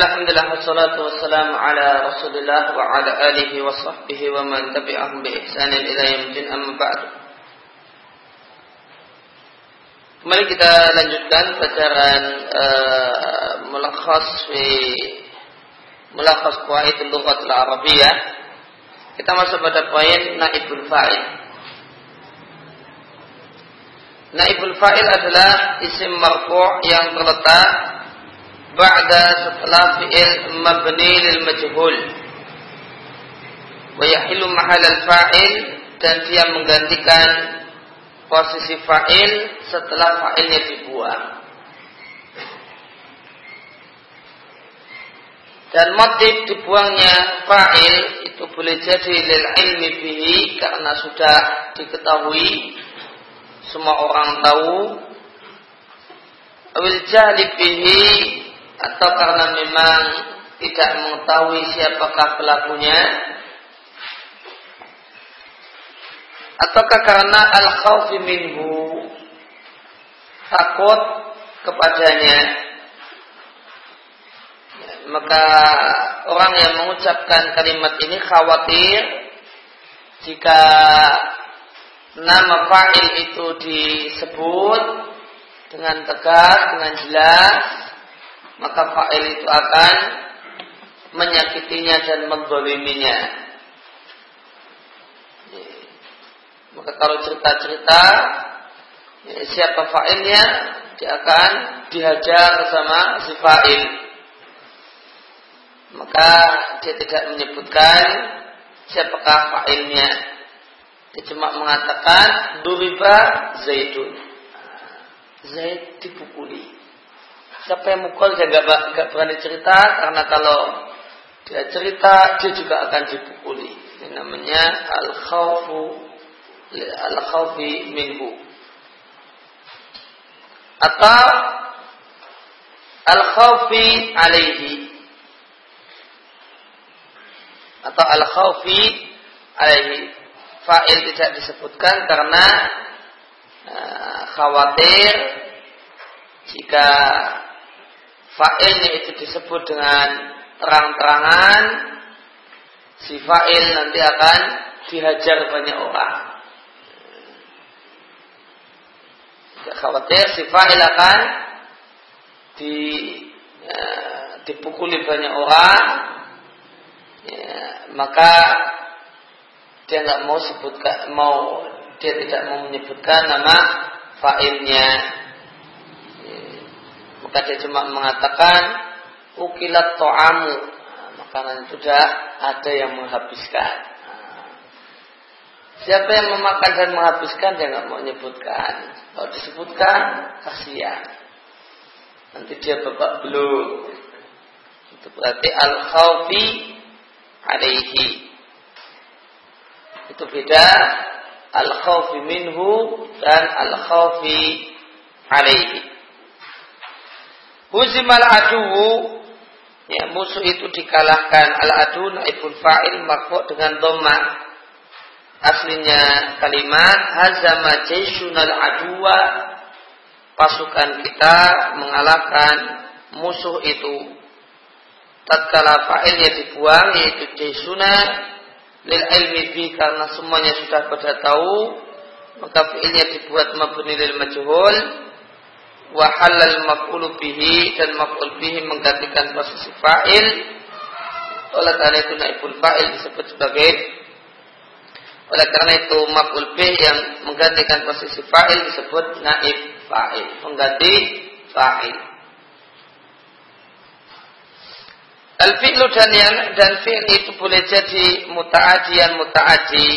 Alhamdulillah wassalatu wassalamu ala Rasulillah wa ala alihi wa sahbihi wa man tabi'ahum bi ihsanin ila yaumil amma ba'du. Kembali kita lanjutkan pelajaran uh, mulakhas fi mulakhas qawaid lughat al-arabiyyah. Kita masuk pada poin naibul fa'il. Naibul fa'il adalah isim marfu' yang terletak ba'da setelah fi'il mabni lil majhul wa yahilu mahal al fa'il dan dia menggantikan posisi fa'il setelah fa'ilnya dibuang. Dan motif dibuangnya fa'il itu boleh jadi lil ilmi bihi karena sudah diketahui semua orang tahu. Awil jahli bihi atau karena memang tidak mengetahui siapakah pelakunya? Ataukah karena al khawfi minhu takut kepadanya? Maka orang yang mengucapkan kalimat ini khawatir jika nama fa'il itu disebut dengan tegas, dengan jelas maka fa'il itu akan menyakitinya dan mendoliminya. Maka kalau cerita-cerita siapa fa'ilnya dia akan dihajar sama si fa'il. Maka dia tidak menyebutkan siapakah fa'ilnya. Dia cuma mengatakan duriba Zaidun. Zaid dipukuli. Siapa yang mukul saya nggak nggak berani cerita karena kalau dia cerita dia juga akan dipukuli. Ini namanya al khawfu al khawfi minhu. Atau al khawfi alaihi. Atau al khawfi alaihi. Fa'il tidak disebutkan karena uh, khawatir jika fa'ilnya itu disebut dengan terang-terangan, si fa'il nanti akan dihajar banyak orang. Tidak khawatir si fa'il akan di, ya, dipukuli banyak orang, ya, maka dia nggak mau sebutkan, mau dia tidak mau menyebutkan nama fa'ilnya maka dia cuma mengatakan ukilat to'amu. Nah, makanan itu sudah ada yang menghabiskan. Nah, siapa yang memakan dan menghabiskan dia nggak mau menyebutkan kalau disebutkan kasihan. Nanti dia babak belum itu berarti al khawfi alaihi. Itu beda al khawfi minhu dan al khawfi alaihi Huzimal aduwu ya musuh itu dikalahkan. Al adu naibul fa'il marfu dengan dhamma. Aslinya kalimat hazama jaisunal aduwa. Pasukan kita mengalahkan musuh itu. Tatkala fa'ilnya dibuang yaitu jaisuna lil ilmi bi karena semuanya sudah pada tahu maka fi'ilnya dibuat mabni lil majhul wa halal maf'ul bihi dan maf'ul bihi menggantikan posisi fa'il. Oleh karena itu naibul fa'il disebut sebagai. Oleh karena itu maf'ul bih yang menggantikan posisi fa'il disebut naib fa'il. Mengganti fa'il. Al-fi'lu dan yang dan fi'il itu boleh jadi muta'adian muta'adi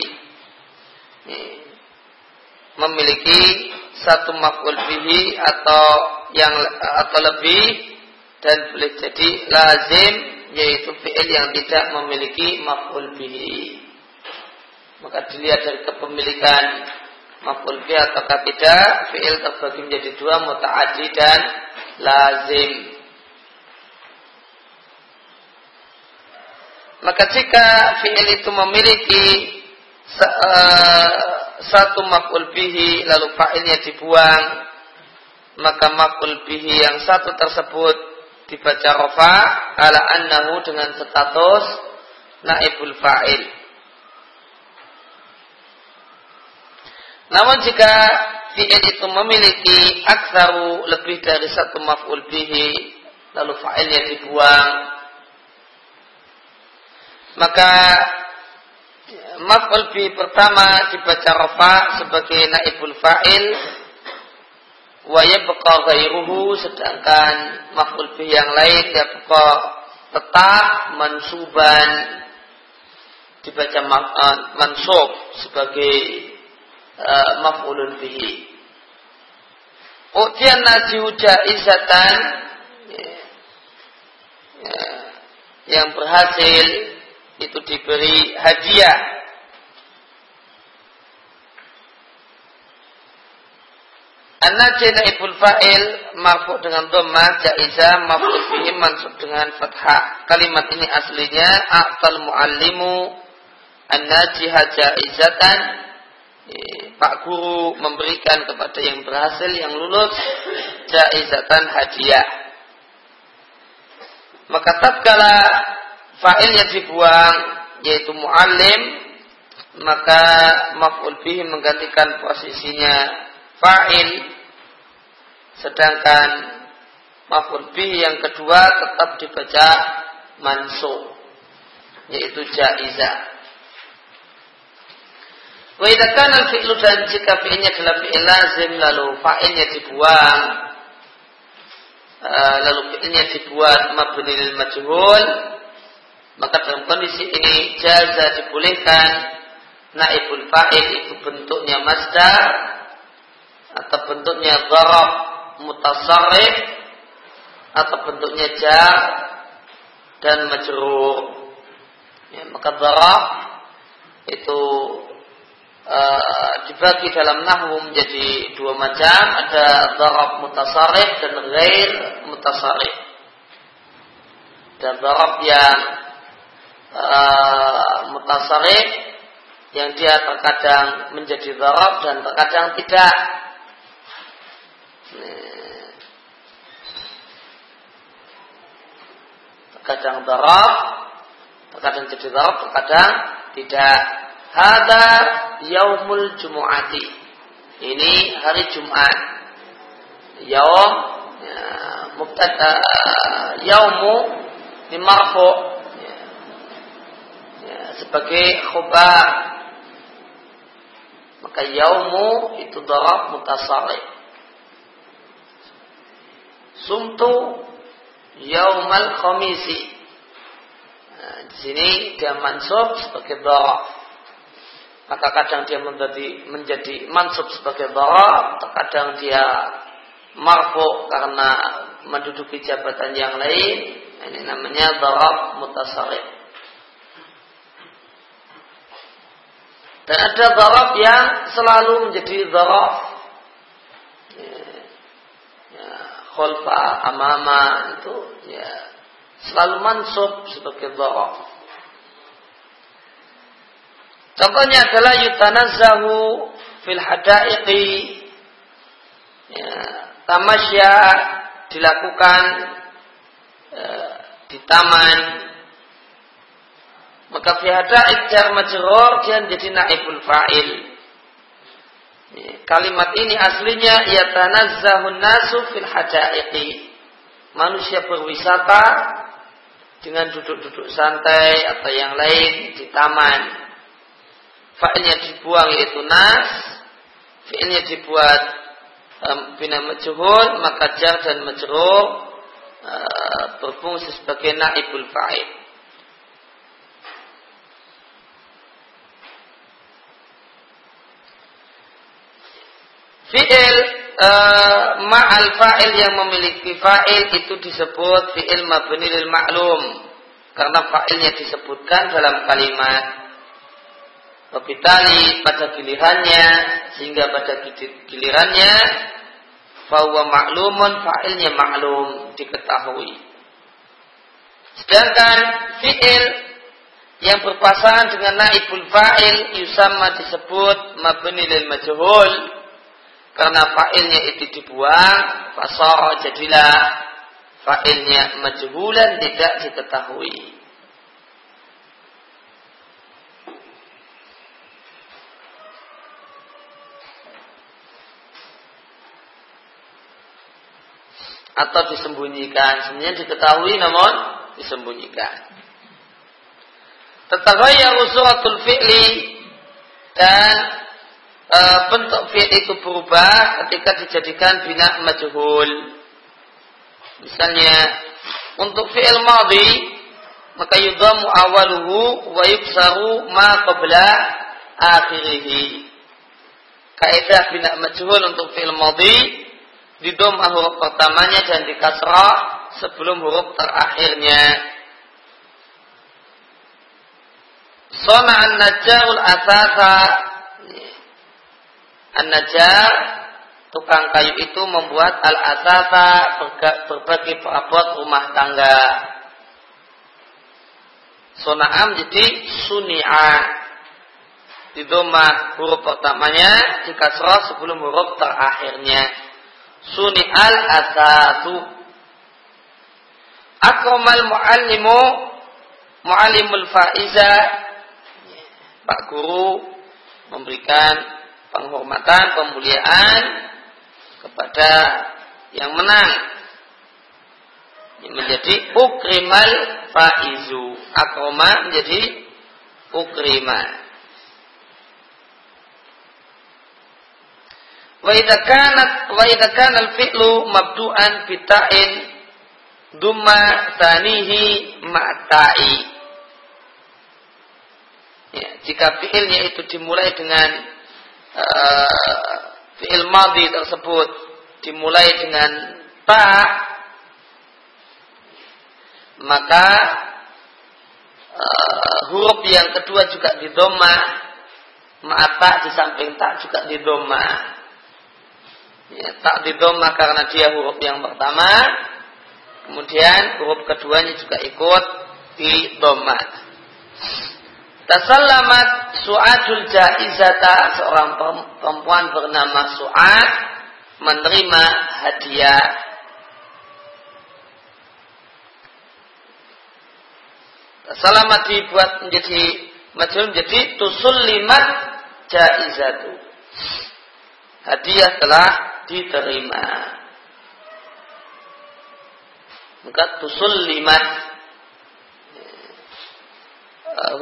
memiliki satu maf'ul bihi atau yang atau lebih dan boleh jadi lazim yaitu fi'il yang tidak memiliki maf'ul bihi. Maka dilihat dari kepemilikan maf'ul bihi atau tidak, fi'il terbagi menjadi dua, muta'addi dan lazim. Maka jika fi'il itu memiliki uh, satu maf'ul bihi lalu fa'ilnya dibuang maka maf'ul bihi yang satu tersebut dibaca rofa ala annahu dengan status naibul fa'il. Namun jika fi'il itu memiliki aksaru lebih dari satu maf'ul bihi lalu fa'ilnya dibuang maka maf'ul bihi pertama dibaca rofa sebagai naibul fa'il wa yabqa ghairuhu sedangkan maf'ul bih yang lain yabqa tetap mansuban dibaca uh, mansub sebagai uh, maf'ulun bihi. Utian ya, yang berhasil itu diberi hadiah An-najih naibul fa'il marfu dengan dhamma jaiza marfu fihi mansub dengan fathah. Kalimat ini aslinya a'tal muallimu an-najiha jaizatan Pak guru memberikan kepada yang berhasil yang lulus jaizatan hadiah. Maka tatkala fa'ilnya dibuang yaitu muallim maka maf'ul bihi menggantikan posisinya fa'il Sedangkan maf'ul bih yang kedua tetap dibaca mansub yaitu jaizah. Wa idza kana al-fi'lu dan jika fi'ilnya adalah fi'il lazim lalu fa'ilnya dibuang uh, lalu fi'ilnya dibuat mabni lil majhul maka dalam kondisi ini jaza dibolehkan naibul fa'il itu bentuknya masdar atau bentuknya dharab mutasarrif atau bentuknya jar dan majrur. Ya, maka itu uh, dibagi dalam nahwu menjadi dua macam, ada darab mutasarrif dan ghair mutasarrif. Dan darab yang uh, mutasarrif yang dia terkadang menjadi darab dan terkadang tidak Terkadang darab, terkadang jadi darab, terkadang tidak. Hada yaumul jumu'ati. Ini hari Jumat. Yaum ya, mubtada yaumu ini marfu ya, ya, sebagai khobar maka yaumu itu darab mutasarrif sumtu yaumal khamisi. Nah, di sini dia mansub sebagai dharaf. Maka kadang dia menjadi menjadi mansub sebagai dharaf, terkadang dia marfu karena menduduki jabatan yang lain. Ini namanya dharaf mutasarrif. Dan ada dharaf yang selalu menjadi dharaf kholfa, amama itu ya selalu mansub sebagai dharaf. Contohnya adalah yutanazzahu fil hadaiqi ya, tamasya dilakukan ya, di taman maka fi hadaiq jar majrur dia menjadi naibul fa'il Kalimat ini aslinya yatanazzahun nasu fil hajaiqi. Manusia berwisata dengan duduk-duduk santai atau yang lain di taman. Fa'ilnya dibuang yaitu nas. Fi'ilnya dibuat um, bina majhul, maka jar dan majrur uh, berfungsi sebagai naibul fa'il. Fi'il uh, ma'al fa'il yang memiliki fa'il itu disebut fi'il mabni lil ma'lum. Karena fa'ilnya disebutkan dalam kalimat. Wabitali pada gilirannya sehingga pada gilirannya bahwa maklumun fa'ilnya maklum diketahui. Sedangkan fi'il yang berpasangan dengan naibul fa'il yusamma disebut mabni lil majhul karena fa'ilnya itu dibuang, fasara jadilah fa'ilnya majhulan tidak diketahui. atau disembunyikan. Sebenarnya diketahui namun disembunyikan. Tetaghayyar suratul fi'li dan e, bentuk fi'il itu berubah ketika dijadikan bina majhul. Misalnya untuk fi'il madhi maka yudhamu awaluhu wa yuksaru ma qabla akhirih. Kaidah bina majhul untuk fi'il madhi didomah huruf pertamanya dan dikasrah sebelum huruf terakhirnya. Sona an-najjarul asasa An-najjar tukang kayu itu membuat al-asasa berbagai perabot rumah tangga. Sona'am jadi suni'a. Di doma huruf pertamanya dikasrah sebelum huruf terakhirnya suni al asasu akramal muallimu muallimul faiza Pak guru memberikan penghormatan pemuliaan kepada yang menang. Menjadi ukrimal faizu. Akroma menjadi ukrima. Wa idza kana al-fi'lu mabdu'an bita'in dumma tanihi ma'ta'i. Ya, jika fi'ilnya itu dimulai dengan uh, fi'il madhi tersebut dimulai dengan ta maka uh, huruf yang kedua juga didoma ma'ta di samping tak juga didoma ya, tak didoma karena dia huruf yang pertama kemudian huruf keduanya juga ikut di doma Tasallamat Su'adul Jaizata seorang perempuan bernama Su'ad menerima hadiah Tasallamat dibuat menjadi majul menjadi tusullimat jaizatu. Hadiah telah diterima. Maka tusul limat eh,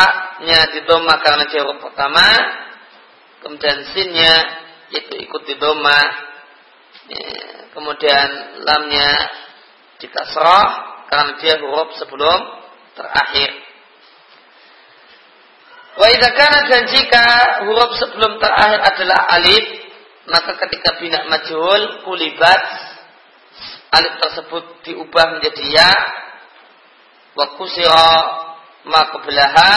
taknya didoma karena huruf pertama, kemudian sinnya itu ikut didoma, kemudian lamnya dikasrah karena dia huruf sebelum terakhir. Wa dan jika huruf sebelum terakhir adalah alif maka ketika bina majhul kulibat alif tersebut diubah menjadi ya wa kusira ma qablaha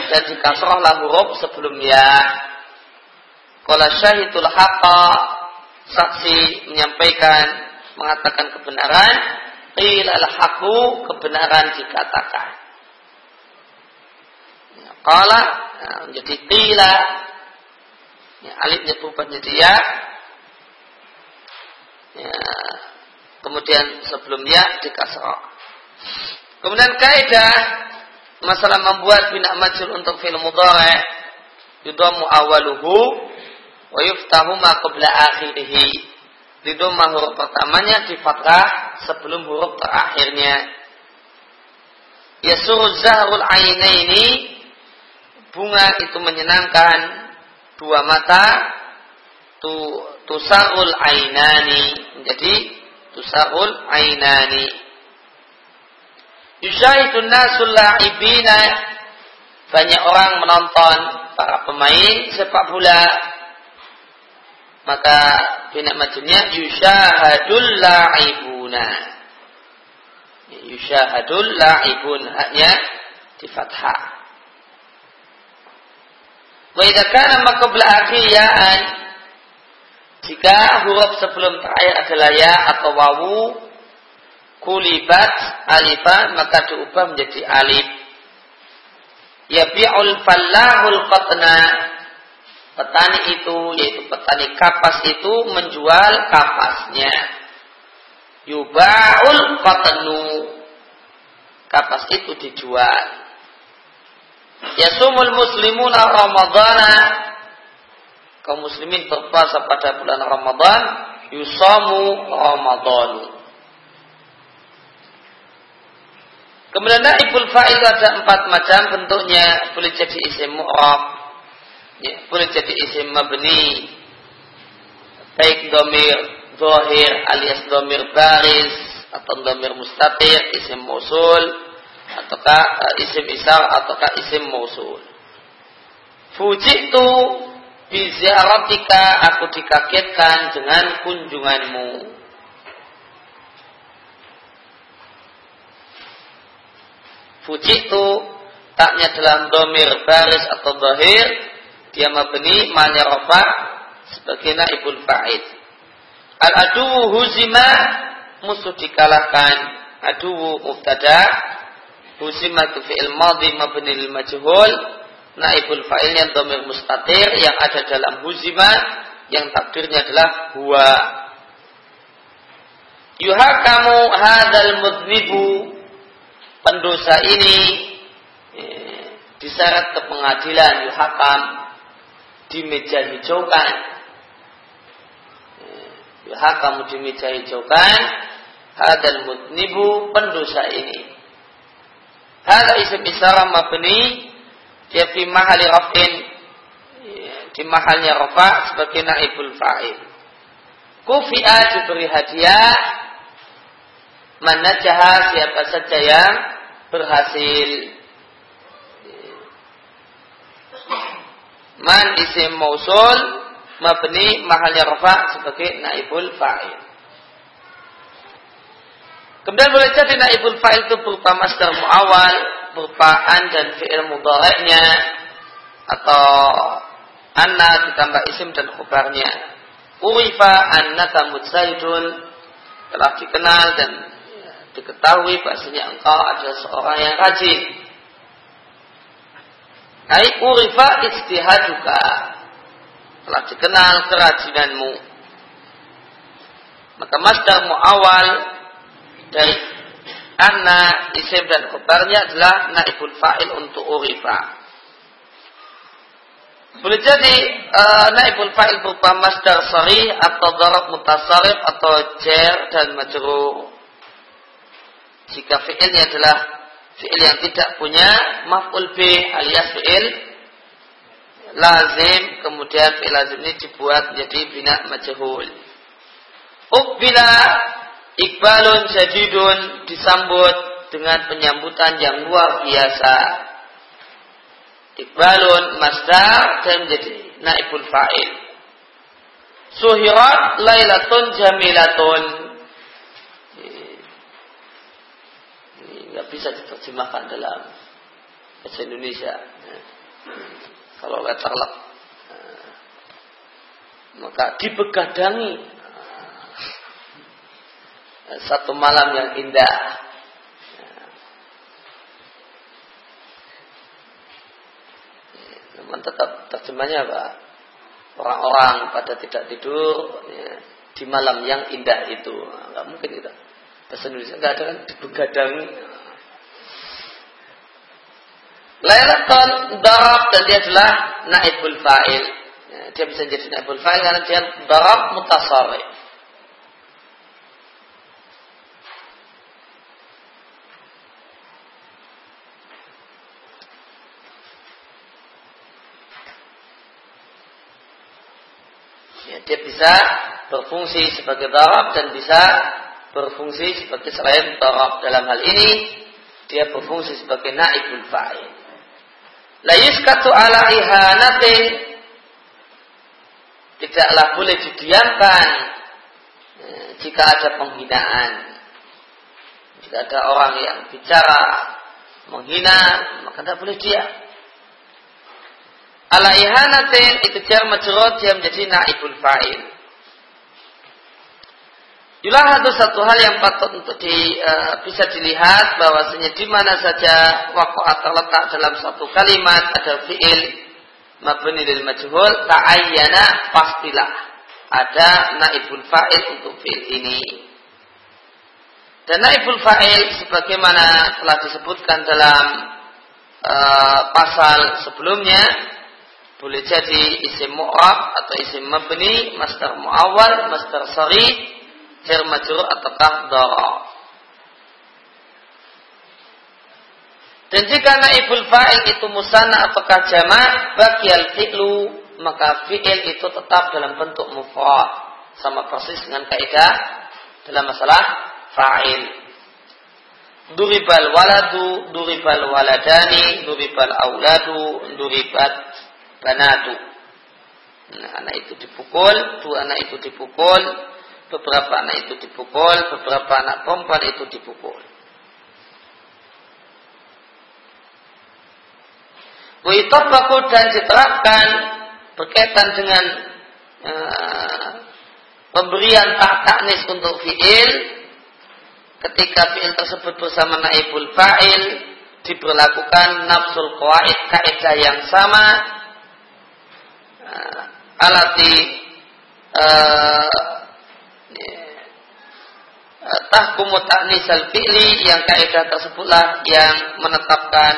dan dikasrahlah huruf sebelum ya qala syahidul haqa saksi menyampaikan mengatakan kebenaran qila al haqu kebenaran dikatakan. Nah, menjadi qila ya, alifnya berubah menjadi ya. ya kemudian sebelum ya dikasrah kemudian kaidah masalah membuat bina majul untuk film mudhari yudamu awaluhu wa yuftahu ma qabla akhirih Didoma huruf pertamanya di fathah sebelum huruf terakhirnya. Yasuru zahrul ainaini bunga itu menyenangkan dua mata tu tusaul ainani menjadi tusaul ainani yusyahidun nasul la'ibina. Banyak orang menonton para pemain sepak bola. Maka bina majemnya yusyahadul la'ibuna. Yusyahadul la'ibun haknya di fathah. Wa idza kana maqabla akhiyaan jika huruf sebelum terakhir adalah ya atau wawu kulibat alifan maka diubah menjadi alif. Yabi'ul fallahul qatna petani itu yaitu petani kapas itu menjual kapasnya. Yuba'ul qatnu. Kapas itu dijual. Yasumul muslimuna Ramadana. Kaum muslimin berpuasa pada bulan Ramadan. Yusamu Ramadan. Kemudian naibul fa'il ada empat macam bentuknya. Boleh jadi isim mu'rab. Ya, boleh jadi isim mabni. Baik domir dohir alias domir baris atau domir mustatir, isim musul ataukah uh, isim isar ataukah isim musul. Fujitu biziaratika aku dikagetkan dengan kunjunganmu. Fuji itu taknya dalam domir baris atau dohir dia mabni manya rofa sebagai naibul fa'id. Al adu huzima musuh dikalahkan. Adu mubtada huzima itu fi'il madhi mabni lil majhul. Naibul fa'ilnya domir mustatir yang ada dalam huzima yang takdirnya adalah huwa. Yuhakamu hadal mudnibu pendosa ini eh, diseret ke pengadilan yuhakam di meja hijaukan eh, yuhakam di meja hijaukan hadal mutnibu pendosa ini. Hadal isim isara mabni dia fi mahali rafin. Eh, di mahalnya rafa sebagai naibul fa'il. Kufi'a diberi hadiah Mana jahat siapa saja yang berhasil. Man isim mausul mabni mahalnya rafa sebagai naibul fa'il. Kemudian boleh jadi naibul fa'il itu berupa masdar mu'awal, berupa an dan fi'il mudhari'nya atau anna ditambah isim dan khubarnya. Urifa annaka mutsaidun telah dikenal dan diketahui bahasanya engkau adalah seorang yang rajin. Hai urifa istihaduka telah dikenal kerajinanmu. Maka masdarmu awal dari anna isim dan khabarnya adalah naibul fa'il untuk urifa. Boleh jadi uh, naibul fa'il berupa masdar sarih atau darab mutasarif atau jer dan majrur jika fi'ilnya adalah fi'il yang tidak punya maf'ul bih alias fi'il lazim kemudian fi'il lazim ini dibuat menjadi bina majhul. Ukbila ikbalun jadidun disambut dengan penyambutan yang luar biasa. Ikbalun masdar dan menjadi naibul fa'il. Suhirat lailatun jamilatun nggak bisa diterjemahkan dalam bahasa Indonesia. Ya. Kalau letterlock, nah, maka dibegadangi nah, satu malam yang indah. Namun tetap terjemahnya apa? Orang-orang pada tidak tidur ya, di malam yang indah itu. Nggak mungkin kita. Bahasa Indonesia nggak ada kan dibegadangi Lailatul darab dan dia adalah naibul fa'il. Ya, dia bisa jadi naibul fa'il karena dia darab mutasarrif. Ya, dia bisa berfungsi sebagai darab dan bisa berfungsi sebagai selain darab. Dalam hal ini, dia berfungsi sebagai naibul fa'il. La yuskatu ala ihanatin tidaklah boleh didiamkan eh, jika ada penghinaan. Jika ada orang yang bicara menghina, maka tidak boleh diam. Ala ihanatin itu jar majrur dia menjadi naibul fa'il. Itulah satu satu hal yang patut untuk di, uh, bisa dilihat bahwasanya di mana saja waktu terletak dalam satu kalimat ada fiil mabni lil majhul ta'ayyana pastilah ada naibul fa'il untuk fiil ini. Dan naibul fa'il sebagaimana telah disebutkan dalam uh, pasal sebelumnya boleh jadi isim mu'rab atau isim mabni, masdar mu'awal, masdar sari, jar majrur ataukah dara. Dan jika naibul fa'il itu musanna ataukah jamak, bagi al fi'lu, maka fi'il itu tetap dalam bentuk mufrad. Sama persis dengan kaidah dalam masalah fa'il. Duribal waladu, duribal waladani, duribal auladu, duribat banatu. Nah, anak itu dipukul, dua anak itu dipukul, beberapa anak itu dipukul, beberapa anak perempuan itu dipukul. Witobaku dan diterapkan berkaitan dengan uh, pemberian tak taknis untuk fiil ketika fiil tersebut bersama naibul fa'il diberlakukan nafsul qawaid kaidah yang sama uh, alati uh, tahkumu taknisal fi'li yang kaidah tersebutlah yang menetapkan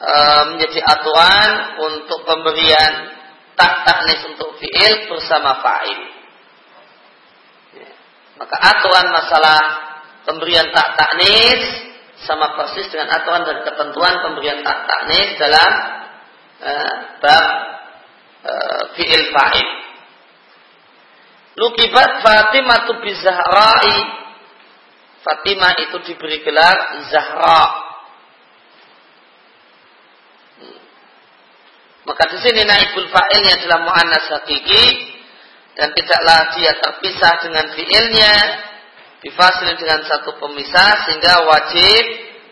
uh, menjadi aturan untuk pemberian tak taknis untuk fi'il bersama fa'il. Maka aturan masalah pemberian tak taknis sama persis dengan aturan dan ketentuan pemberian tak taknis dalam uh, bab uh, fi'il fa'il. Lukibat Fatimah tu bizahra'i Fatimah itu diberi gelar Zahra. Maka di sini naibul fa'ilnya adalah mu'annas hakiki dan tidaklah dia terpisah dengan fi'ilnya difasil dengan satu pemisah sehingga wajib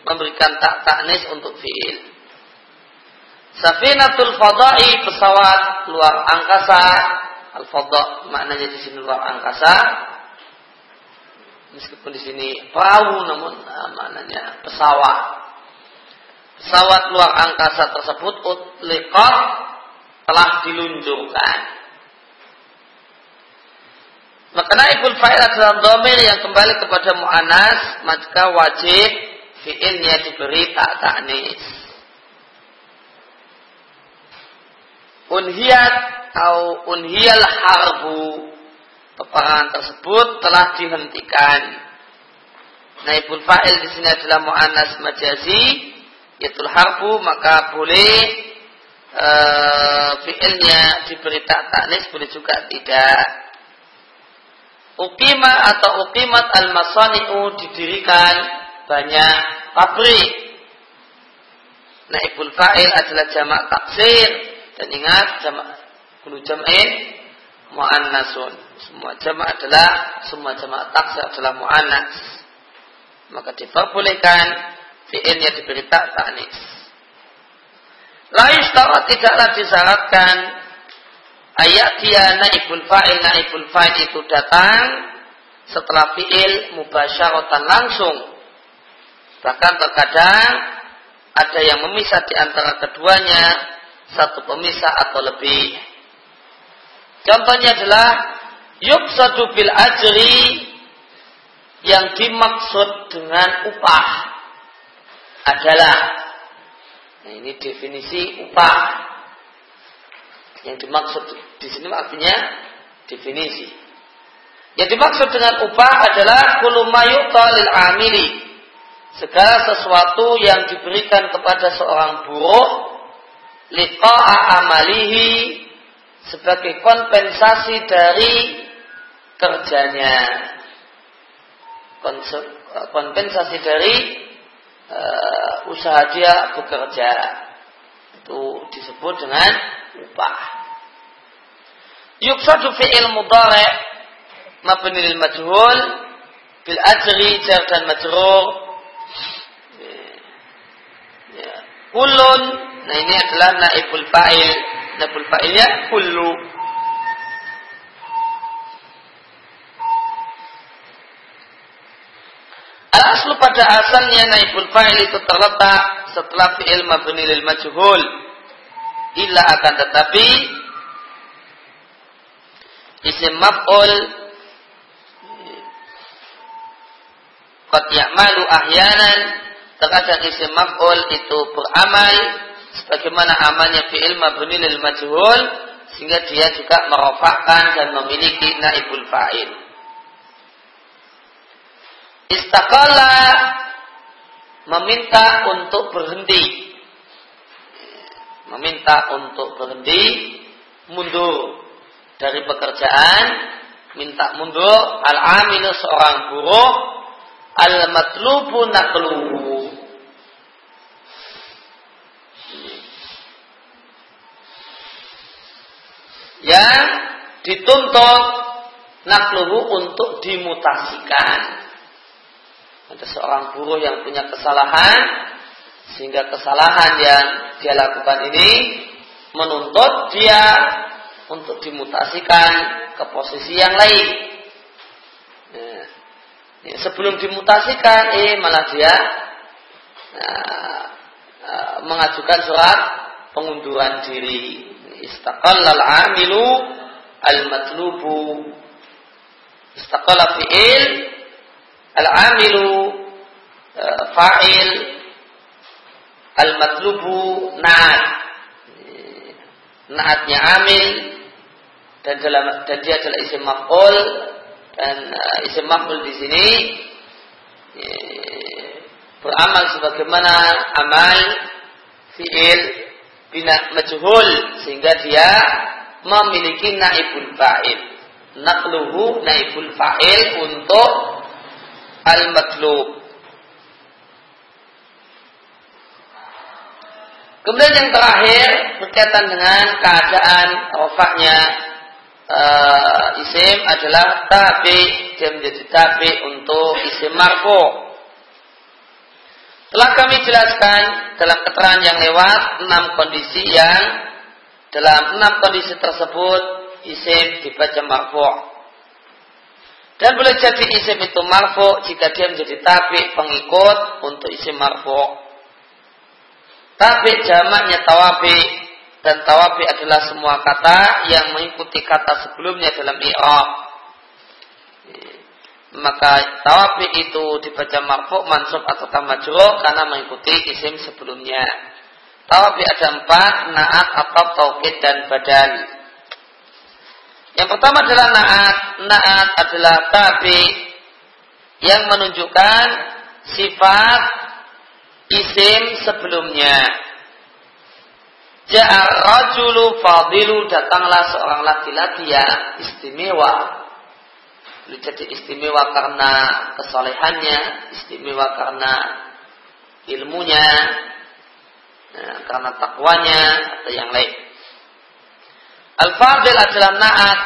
memberikan tak taknis untuk fi'il. Safinatul fadai pesawat luar angkasa Al-Fadha maknanya di sini luar angkasa. Meskipun di sini perahu namun uh, maknanya pesawat. Pesawat luar angkasa tersebut utliqah telah diluncurkan. Maka naibul fa'il adalah domir yang kembali kepada mu'anas maka wajib fi'ilnya diberi tak taknis. Unhiyat atau unhiyal harbu peperangan tersebut telah dihentikan. Naibul fa'il di sini adalah mu'annas majazi yaitu harbu maka boleh e, fi'ilnya diberi tak taknis boleh juga tidak. Ukima atau ukimat al-masani'u didirikan banyak pabrik. Naibul fa'il adalah jamak taksir dan ingat jamak Kullu jam'in mu'annasun. Semua jama' adalah semua jama' taksir adalah mu'annas. Maka diperbolehkan fi'ilnya diberi tak ta'nis. La tidaklah disyaratkan ayat dia naibul fa'il naibul fa'il itu datang setelah fi'il mubasyaratan langsung. Bahkan terkadang ada yang memisah di antara keduanya satu pemisah atau lebih. Contohnya adalah yuksadu bil ajri yang dimaksud dengan upah adalah nah ini definisi upah. Yang dimaksud di sini artinya definisi. Yang dimaksud dengan upah adalah kulumayu lil amili. Segala sesuatu yang diberikan kepada seorang buruh liqa'a amalihi sebagai kompensasi dari kerjanya. Kompensasi dari uh, usaha dia bekerja. Itu disebut dengan upah. Yuksadu fi'il mudhari' mabni lil majhul bil ajri jar dan majrur. Ya. Kulun, nah ini adalah naibul fa'il Nabul fa'ilnya kullu. Al-aslu pada asalnya naibul fa'il itu terletak setelah fi'il mabni lil majhul. Illa akan tetapi isim maf'ul Qad ya'malu ahyanan terkadang isim maf'ul itu beramal sebagaimana amalnya fi'il mabni lil majhul sehingga dia juga merofakkan dan memiliki naibul fa'il. Istaqalla meminta untuk berhenti. Meminta untuk berhenti mundur dari pekerjaan, minta mundur al-amilu seorang buruh al-matlubu naqluhu. Yang dituntut nakluhu untuk dimutasikan. Ada seorang buruh yang punya kesalahan sehingga kesalahan yang dia lakukan ini menuntut dia untuk dimutasikan ke posisi yang lain. Ya, sebelum dimutasikan, eh malah dia nah, uh, mengajukan surat pengunduran diri. Istaqallal amilu al-matlubu. Istaqalla fi'il al-amilu uh, fa'il al-matlubu na'at. Na'atnya amil dan dalam dan dia adalah isim maf'ul dan uh, isim maf'ul di sini uh, beramal sebagaimana amal fi'il bina majhul sehingga dia memiliki naibul fa'il naqluhu naibul fa'il untuk al-matlub Kemudian yang terakhir berkaitan dengan keadaan rofaknya uh, isim adalah tabi dia menjadi tabi untuk isim marfu. Telah kami jelaskan dalam keterangan yang lewat enam kondisi yang dalam enam kondisi tersebut isim dibaca marfu. Dan boleh jadi isim itu marfu jika dia menjadi tabi pengikut untuk isim marfu. Tabi jamaknya tawabi dan tawabi adalah semua kata yang mengikuti kata sebelumnya dalam i'rab. Maka tawabi itu dibaca marfu, mansub atau majrur karena mengikuti isim sebelumnya. Tawabi ada empat, naat, atau taukid dan badal. Yang pertama adalah naat. Naat adalah tabi yang menunjukkan sifat isim sebelumnya. Ja'ar rajulu fadilu datanglah seorang laki-laki yang istimewa. Boleh jadi istimewa karena kesolehannya, istimewa karena ilmunya, ya, karena takwanya atau yang lain. Al-fadil adalah naat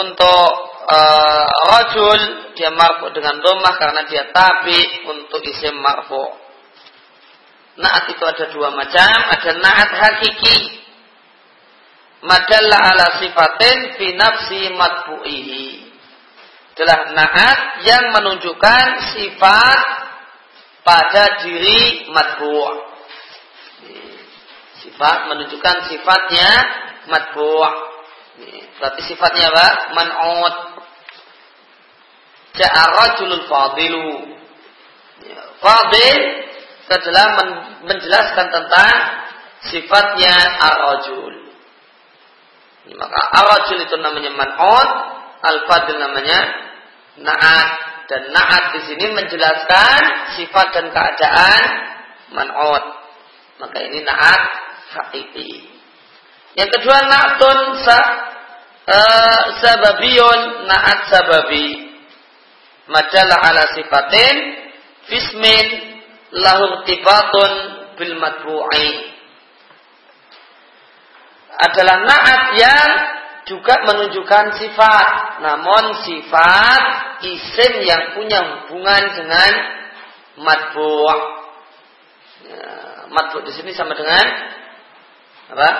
untuk uh, rajul dia marfu dengan domah karena dia tabi untuk isim marfu. Naat itu ada dua macam, ada naat hakiki. Madalla ala sifatin fi nafsi matbu'ihi. Adalah naat yang menunjukkan sifat pada diri matbu' Sifat menunjukkan sifatnya matbu' Berarti sifatnya apa? Man'ud. Ja'arajulul fadilu. Fadil adalah menjelaskan tentang sifatnya ar-rajul. Maka ar-rajul itu namanya man'ud, al-fadil namanya na'at dan na'at di sini menjelaskan sifat dan keadaan man'ud. Maka ini na'at hakiki. Yang kedua na'tun sa, uh, sababiyun na'at sababi. Majalah ala sifatin fismin lahu tibatun bil matbu'i adalah naat yang juga menunjukkan sifat namun sifat isim yang punya hubungan dengan matbu' ya, matbu' di sini sama dengan apa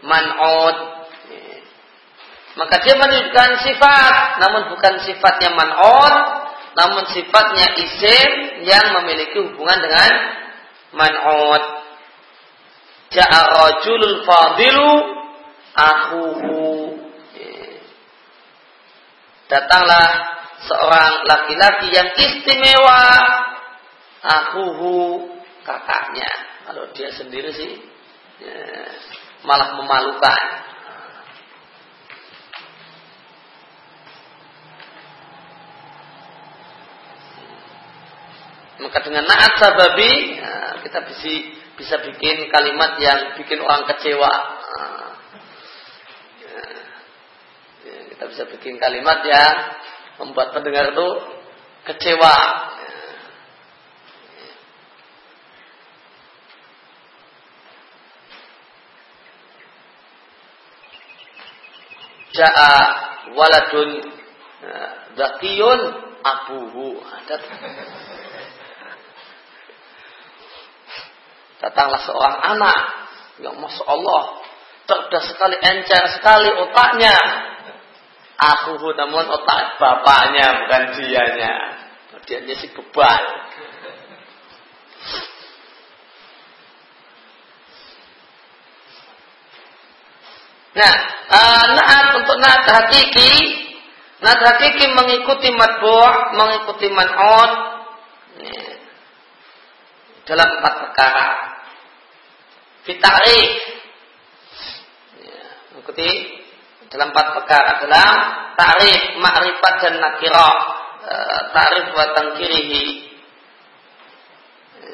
man'ud ya. maka dia menunjukkan sifat namun bukan sifatnya man'ud namun sifatnya isim yang memiliki hubungan dengan man'ud. Ja'a rajulul fadilu ahuhu. Datanglah seorang laki-laki yang istimewa akuhu kakaknya. Kalau dia sendiri sih ya, malah memalukan. Maka dengan naat sababi ya, kita bisa bisa bikin kalimat yang bikin orang kecewa. Ya, ya, kita bisa bikin kalimat yang membuat pendengar itu kecewa. Ja'a waladun zakiyun abuhu. Datanglah seorang anak yang masya Allah cerdas sekali, encer sekali otaknya. Aku namun otak bapaknya bukan dianya. Dianya si bebal. Nah, uh, naat untuk naat hakiki, naat hakiki mengikuti matbu', mengikuti man'on dalam empat perkara. Fitarif, ya, mengikuti dalam empat perkara dalam tarif, ma'rifat dan nakirah, e, tarif wa tangkirihi. E,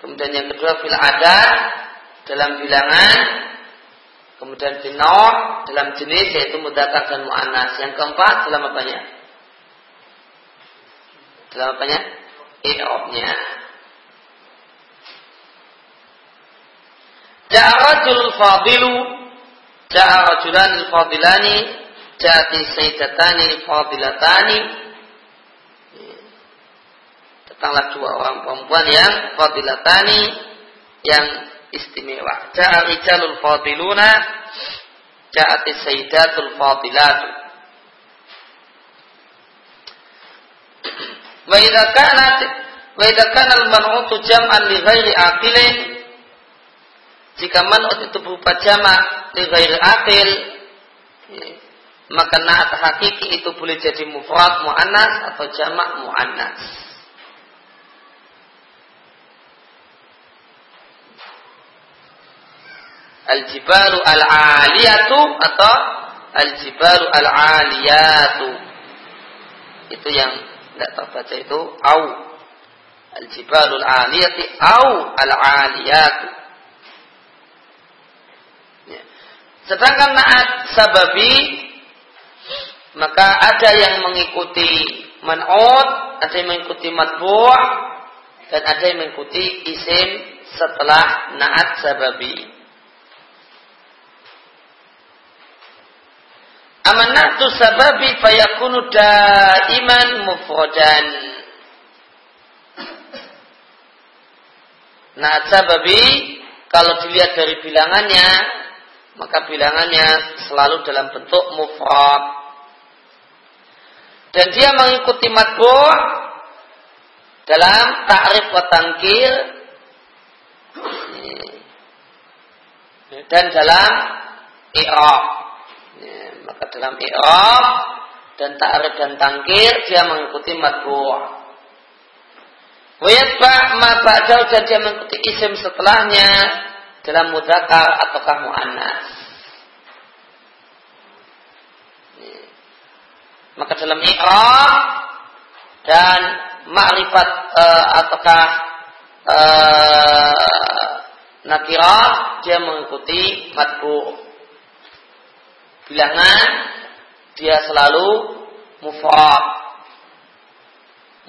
kemudian yang kedua fil adat dalam bilangan, kemudian fil dalam jenis yaitu mudakar dan mu'anas. Yang keempat dalam apanya? Dalam apanya? I'rabnya. Ja'arajul fadilu Ja'a rajulan fadilani Ja'ati sayyidatani fadilatani. Datanglah dua orang perempuan yang fadilatani Yang istimewa. Ja'a rijalul fadiluna Ja'ati sayyidatul fadilatu. Wa idha kanat Wa idha kana al-man'utu jam'an li ghairi aqilin jika man'ut itu berupa jamak li ghairi akil maka naat hakiki itu boleh jadi mufrad muannas atau jamak muannas. Al-jibalu al-aliyatu atau al-jibalu al-aliyatu. Itu yang tidak terbaca itu au. Al-jibalu al-aliyati au al-aliyatu. Sedangkan naat sababi maka ada yang mengikuti man'ud, ada yang mengikuti matbu' dan ada yang mengikuti isim setelah naat sababi. Amanatu sababi fayakunu daiman mufrodan. Naat sababi kalau dilihat dari bilangannya maka bilangannya selalu dalam bentuk mufrad. Dan dia mengikuti matbu' dalam ta'rif wa tangkir dan dalam i'rab. Maka dalam i'rab dan ta'rif dan tangkir dia mengikuti matbu'. Wayatba ma ba'dahu dan dia mengikuti isim setelahnya dalam mudakar ataukah mu'annas. Maka dalam i'rab dan ma'rifat uh, ataukah uh, nakirah dia mengikuti matbu. Bilangan dia selalu mufrad.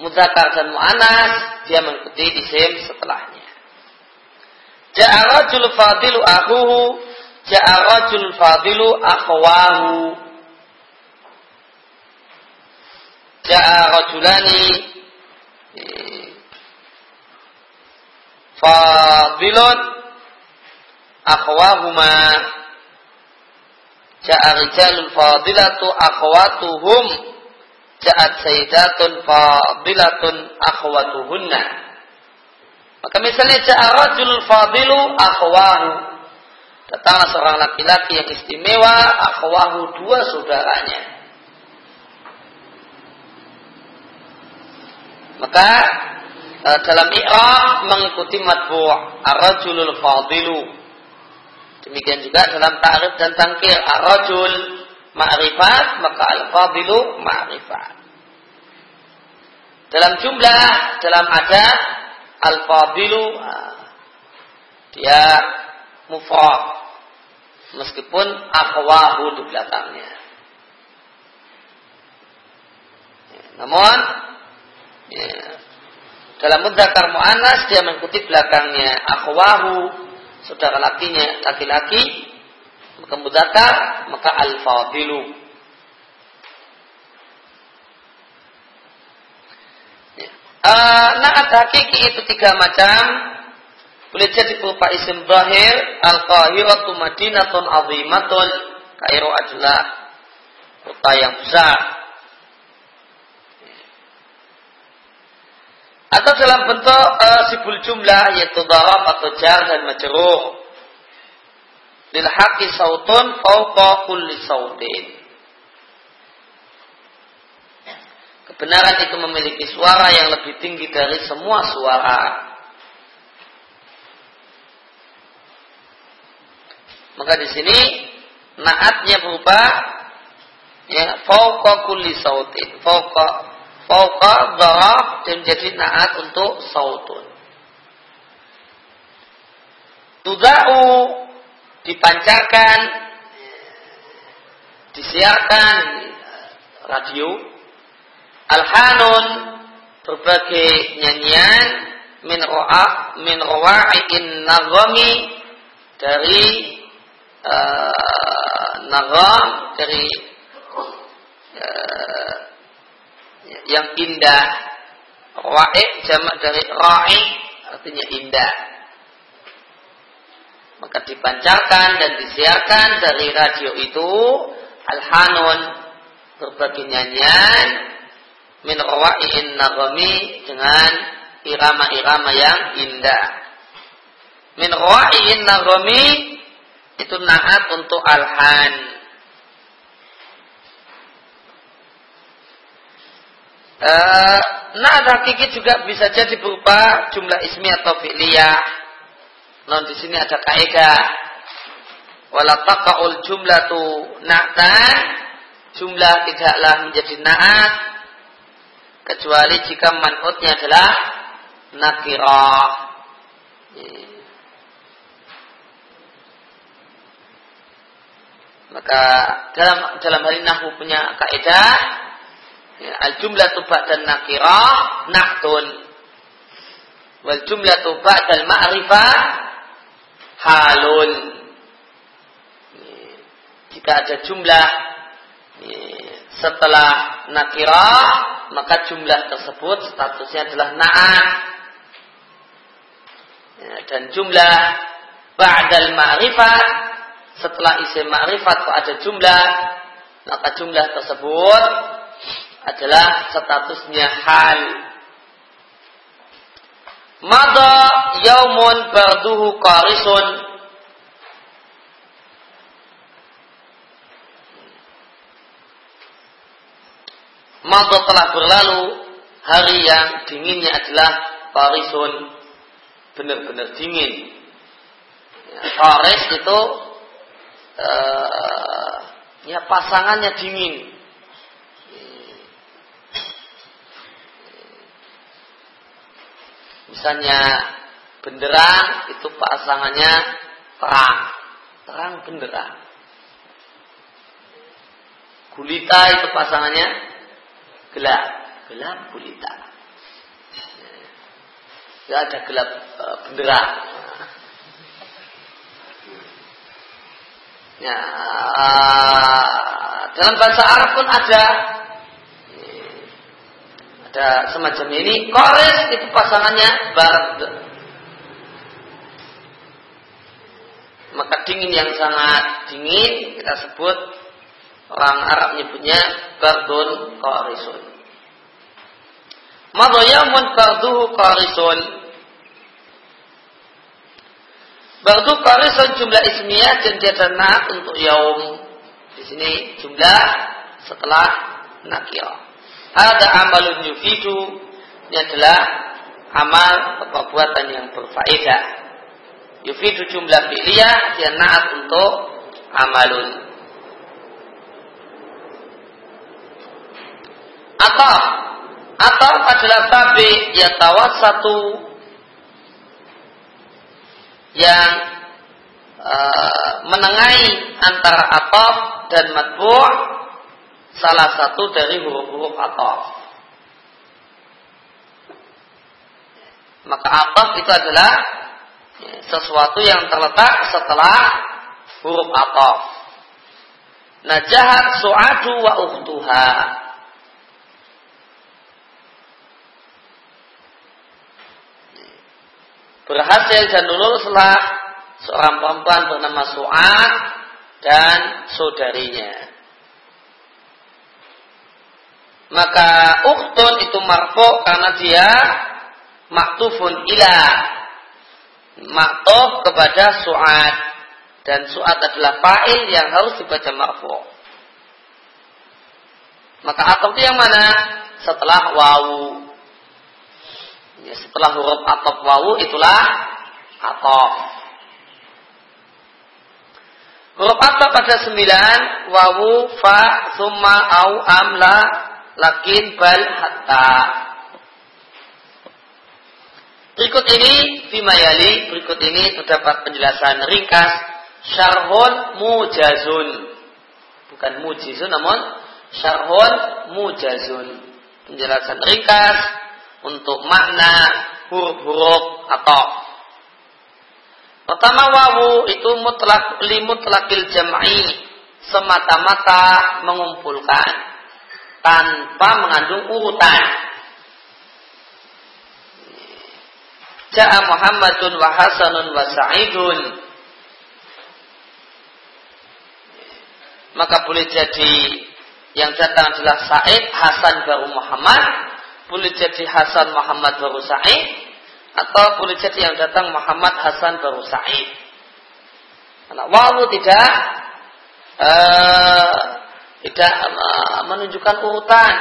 Mudakar dan mu'anas dia mengikuti isim setelahnya Ja'a rajul fadilu akhuhu Ja'a rajul fadilu akhwahu. Ja'a rajulani Fadilun Akhwahuma. Ja'a rijalul fadilatu akhwatuhum Ja'at sayyidatun fadilatun akhwatuhunna maka misalnya ja'arajul fadilu akhwahu. Datanglah seorang laki-laki yang istimewa, akhwahu dua saudaranya. Maka e, dalam i'rab mengikuti matbu' arrajulul fadilu. Demikian juga dalam ta'rif dan tangkir arrajul ma'rifat maka al-fadilu ma'rifat. Dalam jumlah, dalam adat, al-fadilu dia mufrad meskipun akwahu di belakangnya. Ya, namun ya, dalam mudzakkar muannas dia mengikuti belakangnya akwahu saudara lakinya laki-laki maka mudzakkar maka al-fadilu. Uh, naat hakiki itu tiga macam boleh jadi berupa isim zahir al-qahiratu madinatun azimatun Kairo adalah kota yang besar. Atau dalam bentuk uh, sibul jumlah yaitu darab atau jar dan majruh. Lil haqi sautun fauqa kulli sautin. Kebenaran itu memiliki suara yang lebih tinggi dari semua suara. Maka di sini naatnya berupa ya fauqa kulli sautin. Fauqa fauqa dan jadi naat untuk sautun. Tudau dipancarkan disiarkan radio alhanun berbagai nyanyian min ro'a min rawa'in nazami dari uh, nagam dari uh, yang indah. Ra'i jamak dari ra'i artinya indah. Maka dipancarkan dan disiarkan dari radio itu al-hanun berbagai nyanyian min rawa'i'in nagami dengan irama-irama yang indah min rawa'i'in nagami itu naat untuk alhan. Uh, naat hakiki juga bisa jadi berupa jumlah ismi atau fi'liyah. Non di sini ada kaidah. Wala taqaul jumlatu na'tan jumlah tidaklah menjadi naat kecuali jika manutnya adalah nakirah. Maka dalam dalam hal ini punya kaidah ya, al jumlah tubak dan nakirah nahtun wal jumlah tubak dan ma'rifah halun jika ada jumlah setelah nakirah maka jumlah tersebut statusnya adalah na'at ya, dan jumlah ba'dal ma'rifah setelah isim ma'rifat kok ada jumlah, maka jumlah tersebut adalah statusnya hal. Mada yaumun barduhu qarisun Mada telah berlalu hari yang dinginnya adalah qarisun benar-benar dingin. Ya, Qaris itu uh, ya pasangannya dingin. Misalnya benderang itu pasangannya terang, terang benderang. Gulita itu pasangannya gelap, gelap gulita. Ya ada gelap e, benderang. Ya, dalam bahasa Arab pun ada ada semacam ini. Kores itu pasangannya bard. Maka dingin yang sangat dingin kita sebut orang Arab nyebutnya bardun korisun. Madoyamun barduhu korisun. Ba'du qarisan jumlah ismiyah dan dia untuk yaum. Di sini jumlah setelah nakirah. Ada amalun yufidu Ini adalah amal perbuatan yang berfaedah. Yufidu jumlah fi'liyah dia naat untuk amalun. Atau atau adalah babi ya satu yang uh, menengahi antara atof dan matbu' salah satu dari huruf-huruf atof. Maka atof itu adalah sesuatu yang terletak setelah huruf atof. Najahat su'adu wa ukhtuha. Berhasil dan luluslah seorang perempuan bernama Su'ad dan saudarinya. Maka ukhtun itu marfu karena dia maktufun ilah. Maktuf kepada Su'ad. Dan Su'ad adalah fa'il yang harus dibaca marfu. Maka atau yang mana? Setelah wawu. Ya, setelah huruf atop wawu itulah atop. Huruf atop pada sembilan wawu fa summa au amla lakin bal hatta. Berikut ini Fimayali, berikut ini terdapat penjelasan ringkas syarhun mujazun. Bukan mujizun namun syarhun mujazun. Penjelasan ringkas untuk makna huruf-huruf atau Pertama wawu itu mutlak limut-lakil jam'i semata-mata mengumpulkan tanpa mengandung urutan. Ja'a Muhammadun wa Hasanun wa Sa'idun. Maka boleh jadi yang datang adalah Sa'id, Hasan baru Muhammad, boleh jadi Hasan Muhammad baru Sa'id atau boleh jadi yang datang Muhammad Hasan baru Sa'id. Karena wawu tidak uh, tidak uh, menunjukkan urutan.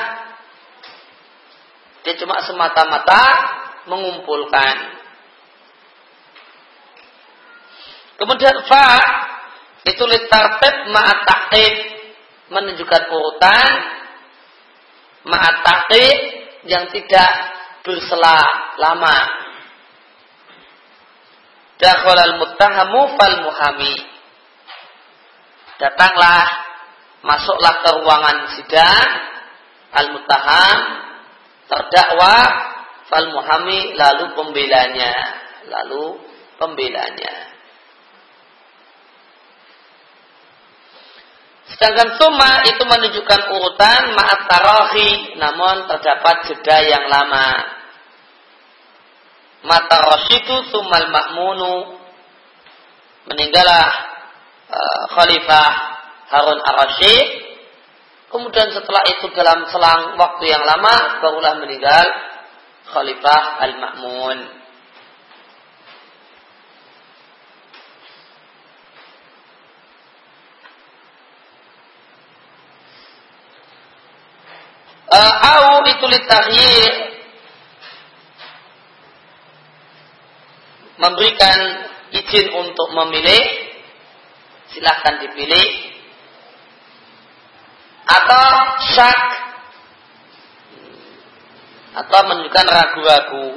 Dia cuma semata-mata mengumpulkan. Kemudian fa itu litartib ma'at menunjukkan urutan ma'at yang tidak bersela lama. al muttahamu fal muhami. Datanglah, masuklah ke ruangan sidang al-muttaham, terdakwa fal muhami lalu pembelanya, lalu pembelanya. Sedangkan summa itu menunjukkan urutan ma'at tarahi, namun terdapat jeda yang lama. Mata itu sumal makmunu meninggallah uh, Khalifah Harun ar-Rasyid. Kemudian setelah itu dalam selang waktu yang lama barulah meninggal Khalifah al-Ma'mun. Au itu litaghyir memberikan izin untuk memilih silahkan dipilih atau syak atau menunjukkan ragu-ragu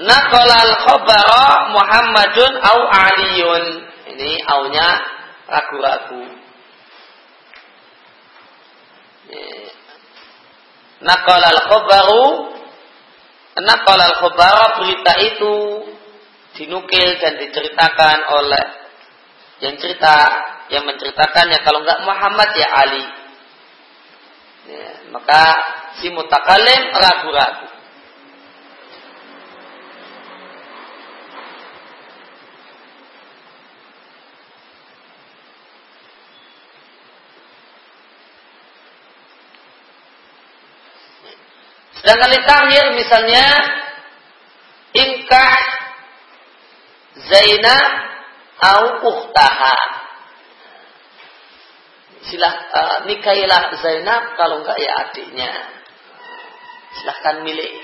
Nakolal khobara Muhammadun au Aliyun. Ini aunya ragu-ragu. Nakal al khobaru Nakal al khobara berita itu dinukil dan diceritakan oleh yang cerita yang menceritakannya. Kalau enggak Muhammad ya Ali. Ya, maka si mutakalim ragu-ragu Sedangkan litahir misalnya ingkah Zainab au ukhtaha. Silah uh, nikahilah Zainab kalau enggak ya adiknya. silahkan milik.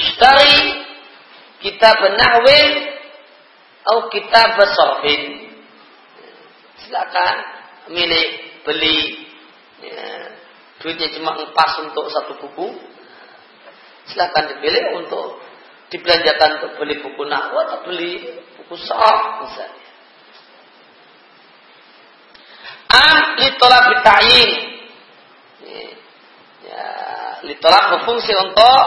Ishtari kita benahwin atau kita besorfin. Silakan milik beli ya, duitnya cuma pas untuk satu buku silakan dipilih untuk dibelanjakan untuk beli buku nahwu atau beli buku sok misalnya. Ah, litolak bitayin. Ya, litolak berfungsi untuk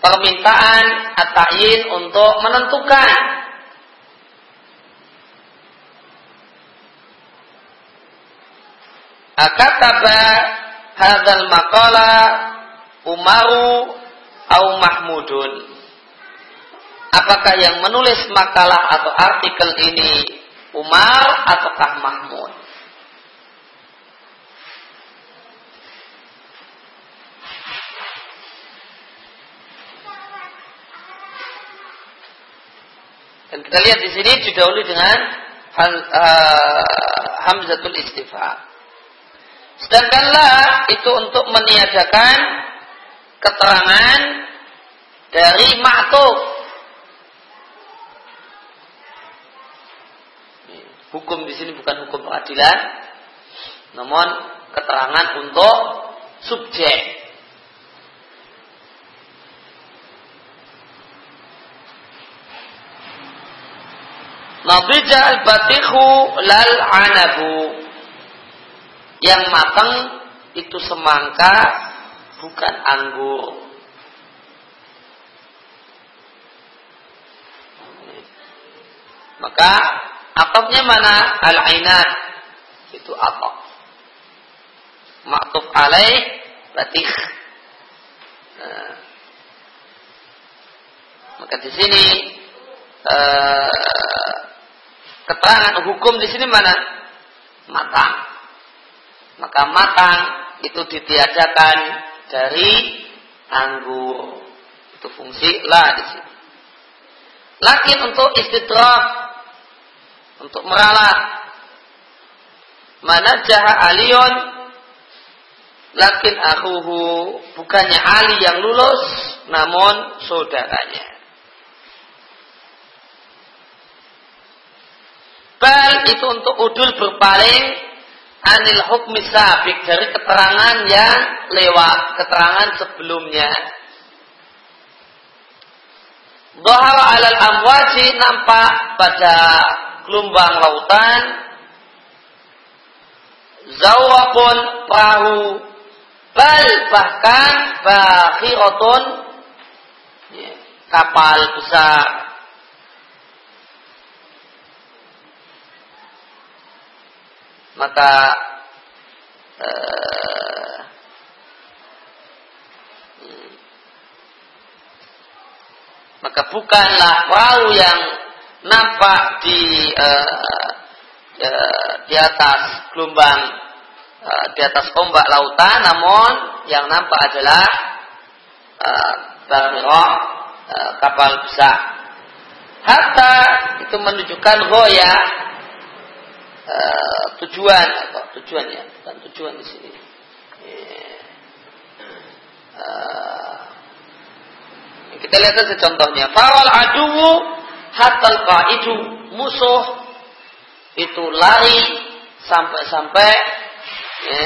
permintaan atayin untuk menentukan. Akataba hadal maqala Umaru au Mahmudun apakah yang menulis makalah atau artikel ini Umar ataukah Mahmud? Dan kita lihat di sini didahului dengan uh, hamzatul istifham. Sedangkanlah itu untuk meniadakan keterangan dari ma'tuf Hukum di sini bukan hukum pengadilan, namun keterangan untuk subjek. Nabija al-batihu lal anabu. Yang matang itu semangka bukan anggur. Maka Atofnya mana? Al-ainat. Itu atof. Ma'tuf alaih batih. Nah. Maka di sini uh, keterangan hukum di sini mana? Matang. Maka matang itu ditiadakan dari anggur. Itu fungsi lah di sini. Lakin untuk istidrak untuk meralat. Mana jaha alion lakin akuhu bukannya Ali yang lulus namun saudaranya. Bal itu untuk udul berpaling anil hukmi sabik dari keterangan yang lewat, keterangan sebelumnya. Dohara alal amwaji nampak pada gelombang lautan zawakun perahu bal bahkan bakhiratun ya, kapal besar maka hmm, maka bukanlah perahu yang nampak di uh, uh, di atas gelombang uh, di atas ombak lautan namun yang nampak adalah uh, uh, kapal besar. Hatta itu menunjukkan goya uh, tujuan atau tujuannya bukan tujuan di sini. Uh, kita lihat saja contohnya. Faral aduwu hatal itu musuh itu lari sampai-sampai ya,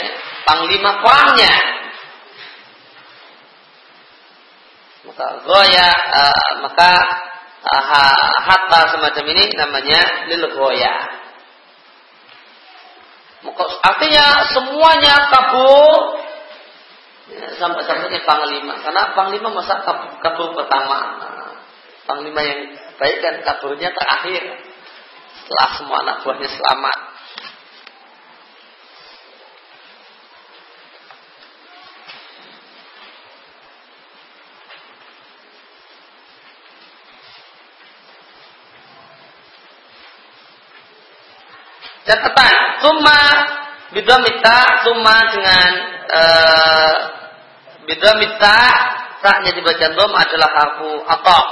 panglima perangnya. Maka goya uh, maka uh, hatta semacam ini namanya lil goya artinya semuanya kabur. Ya, sampai sampainya panglima. Karena panglima masa kabur, kabur pertama. Nah, panglima yang baik dan kaburnya terakhir. Setelah semua anak buahnya selamat. Catatan, summa bidomita, summa dengan uh, bidomita, taknya dibaca dom adalah harfu atau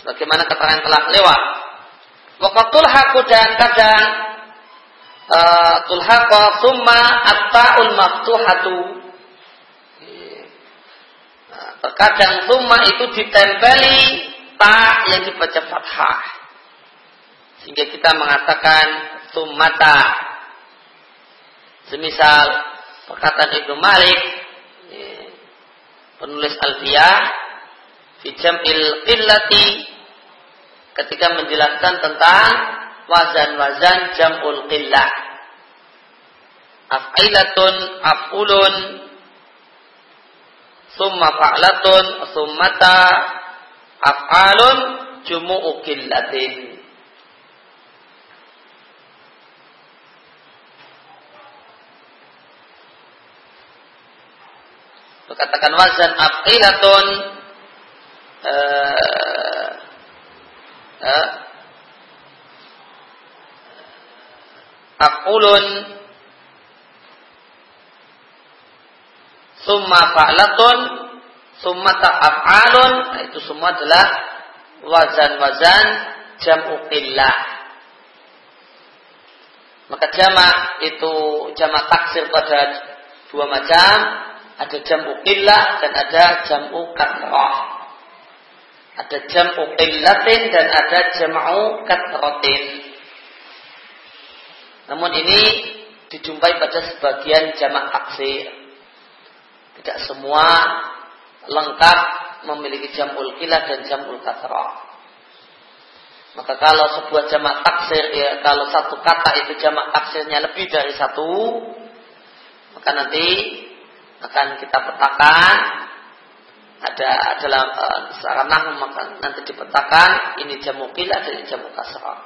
Sebagaimana keterangan telah lewat. Wakatul haku dan kadang uh, tulhaqa summa at-ta'ul maftuhatu. Nah, terkadang summa itu ditempeli ta yang dibaca fathah. Sehingga kita mengatakan summata. Semisal perkataan Ibnu Malik penulis Alfiyah fi jam'il qillati ketika menjelaskan tentang wazan-wazan jam'ul qillah af'ilatun af'ulun summa fa'latun summata af'alun jumu'u qillatin katakan wazan aqilatun uh, uh, aqulun summa fa'latun summa ta'af'alun nah, itu semua adalah wazan-wazan jam'u qillah. Maka jamak itu jamak taksir pada dua macam ada jam'u qillah dan ada jam'u katrah. Ada jam'u qillatin dan ada jam'u katratin. Namun ini dijumpai pada sebagian jamak taksir. Tidak semua lengkap memiliki jam'ul qillah dan jam'ul katrah. Maka kalau sebuah jamak taksir, ya, kalau satu kata itu jamak taksirnya lebih dari satu, maka nanti akan kita petakan ada dalam uh, secara maka nanti dipetakan ini jamu kila dan ini jamu. Uh,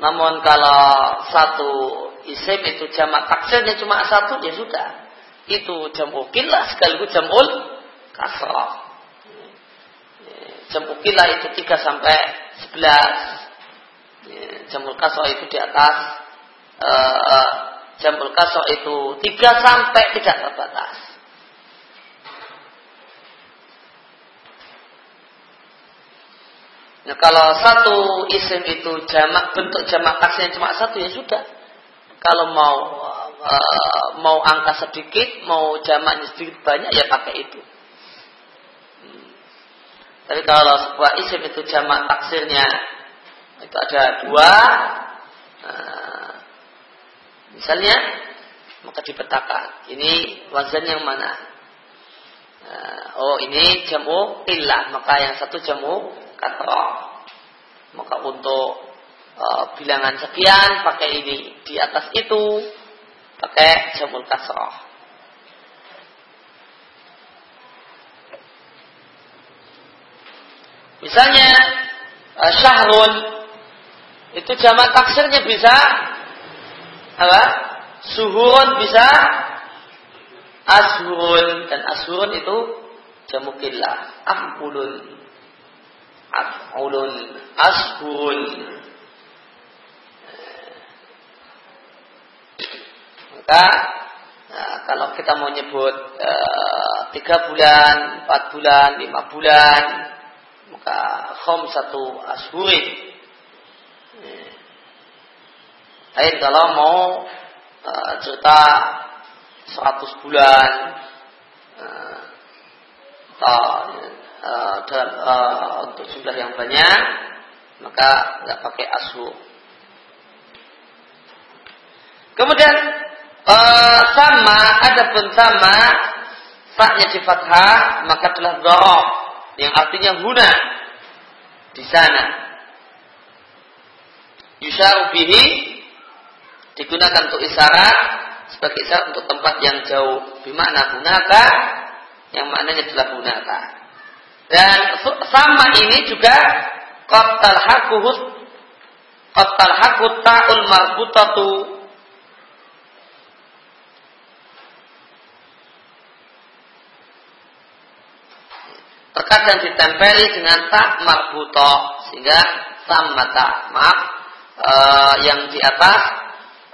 namun kalau satu isim itu jamak taksirnya cuma satu ya sudah. Itu jamu kila sekaligus jamul kasrah. Jamu kila itu 3 sampai 11. Jamul kasrah itu di atas uh, jamul kasok itu tiga sampai tidak terbatas. Nah, kalau satu isim itu jamak bentuk jamak taksirnya cuma satu ya sudah. Kalau mau uh, mau angka sedikit, mau jamaknya sedikit banyak ya pakai itu. Hmm. Tapi kalau sebuah isim itu jamak taksirnya itu ada dua, uh, Misalnya, maka dipetakan. Ini wazan yang mana? Uh, oh ini jamu ilah, maka yang satu jamu katra. Maka untuk uh, bilangan sekian pakai ini. Di atas itu pakai jamu kasroh. Misalnya uh, syahrun itu jamak taksirnya bisa apa? Suhun bisa ashurun dan ashurun itu jamu killah. Afulun. Afulun. Ashurun. Maka nah, kalau kita mau nyebut eh, tiga uh, bulan, empat bulan, lima bulan, maka khom satu ashurin lain kalau mau uh, cerita 100 bulan uh, atau uh, uh, untuk jumlah yang banyak maka nggak pakai asu. Kemudian uh, sama ada pun sama saknya di fathah maka telah dhorob yang artinya guna di sana. Yusharu bihi digunakan untuk isyarat sebagai isyarat untuk tempat yang jauh. Bimana gunaka yang maknanya adalah gunaka. Dan sama ini juga qatal hakuhus qatal hakut ta'ul marbutatu. Terkadang ditempeli dengan tak marbuto sehingga sama tak maaf uh, yang di atas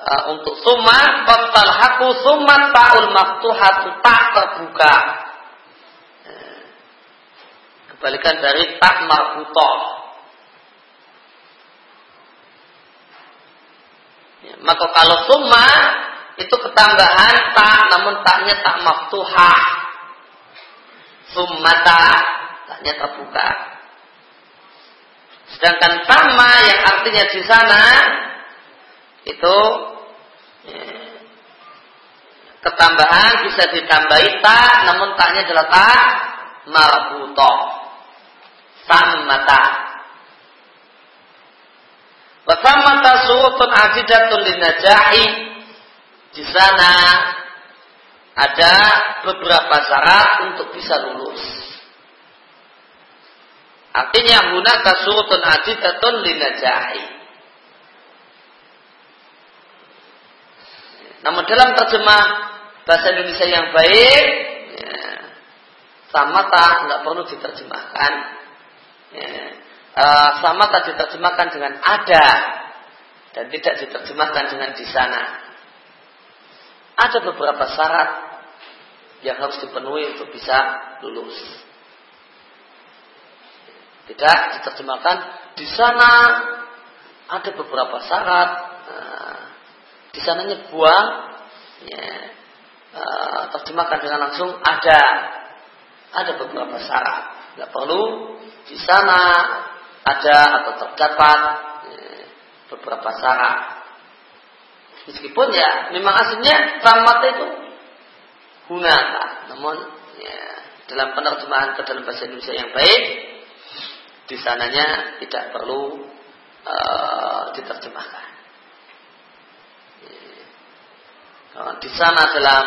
uh, untuk summa qatal haku summa ta'ul maftuhatu tak terbuka Kebalikan dari tak marbutoh. Ya, maka kalau summa itu ketambahan tak, namun taknya tak maftuhah. Summata, taknya terbuka. Sedangkan sama yang artinya di sana itu ketambahan bisa ditambahi tak, namun taknya adalah tak marbutoh. Sammata. Wasamata surutun adidatun linajahi. Di sana ada beberapa syarat untuk bisa lulus. Artinya hunaka surutun adidatun linajahi. Namun dalam terjemah bahasa Indonesia yang baik, ya, sama tak nggak perlu diterjemahkan. Ya, uh, sama tak diterjemahkan dengan ada dan tidak diterjemahkan dengan di sana. Ada beberapa syarat yang harus dipenuhi untuk bisa lulus. Tidak diterjemahkan di sana ada beberapa syarat. Di sananya buang, ya, uh, terjemahkan dengan langsung ada ada beberapa syarat. Tidak perlu di sana ada atau terdapat eh, beberapa syarat. Meskipun ya memang aslinya rahmat itu hunaka. Namun ya, dalam penerjemahan ke dalam bahasa Indonesia yang baik di sananya tidak perlu uh, diterjemahkan. Ya. Di sana dalam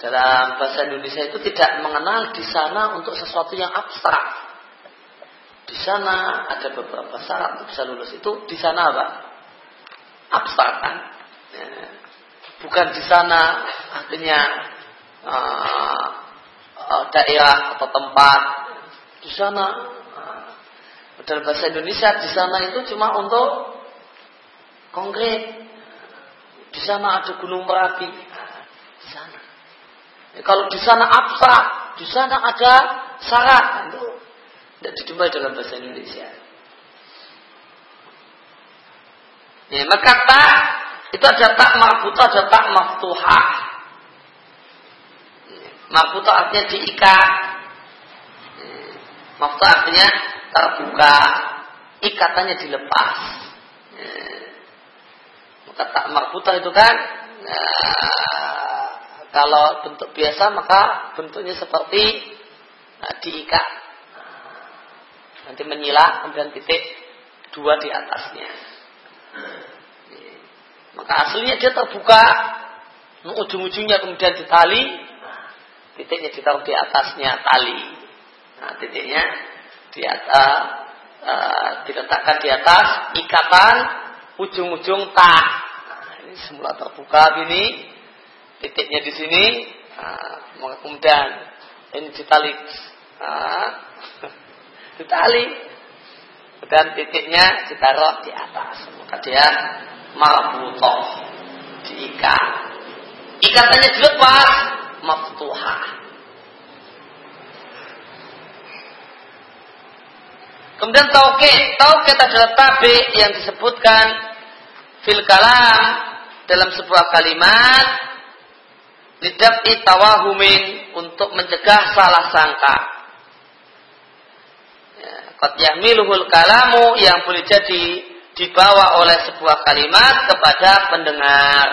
dalam bahasa Indonesia itu tidak mengenal di sana untuk sesuatu yang abstrak. Di sana ada beberapa syarat untuk bisa lulus itu di sana apa? Abstrak kan? Ya. Bukan di sana artinya uh, uh, daerah atau tempat. Di sana dalam bahasa Indonesia di sana itu cuma untuk konkret. Di sana ada Gunung Merapi. Di sana. Ya, kalau di sana abstrak, di sana ada syarat. Itu tidak dijumpai dalam bahasa Indonesia. Ya, maka tak itu ada tak marbuta, ada tak maftuhah. Marbuta artinya diikat. Maftuh artinya terbuka. Ikatannya dilepas. Maka tak marbuta itu kan? Nah, kalau bentuk biasa maka bentuknya seperti nah, diikat. Nanti menyila kemudian titik dua di atasnya. Maka aslinya dia terbuka, ujung-ujungnya kemudian ditali, titiknya ditaruh di atasnya tali. Nah, titiknya di atas, uh, diletakkan di atas ikatan ujung-ujung tah. Nah, ini semula terbuka ini, titiknya di sini, nah, kemudian ini ditali. Nah, ditali. Dan titiknya ditaruh di atas. Maka dia marbutoh diikat. Ikatannya dilepas maftuha kemudian tauke tauke adalah tabi yang disebutkan fil kalam dalam sebuah kalimat lidah tawahumin untuk mencegah salah sangka Qad yahmiluhul kalamu yang boleh jadi dibawa oleh sebuah kalimat kepada pendengar.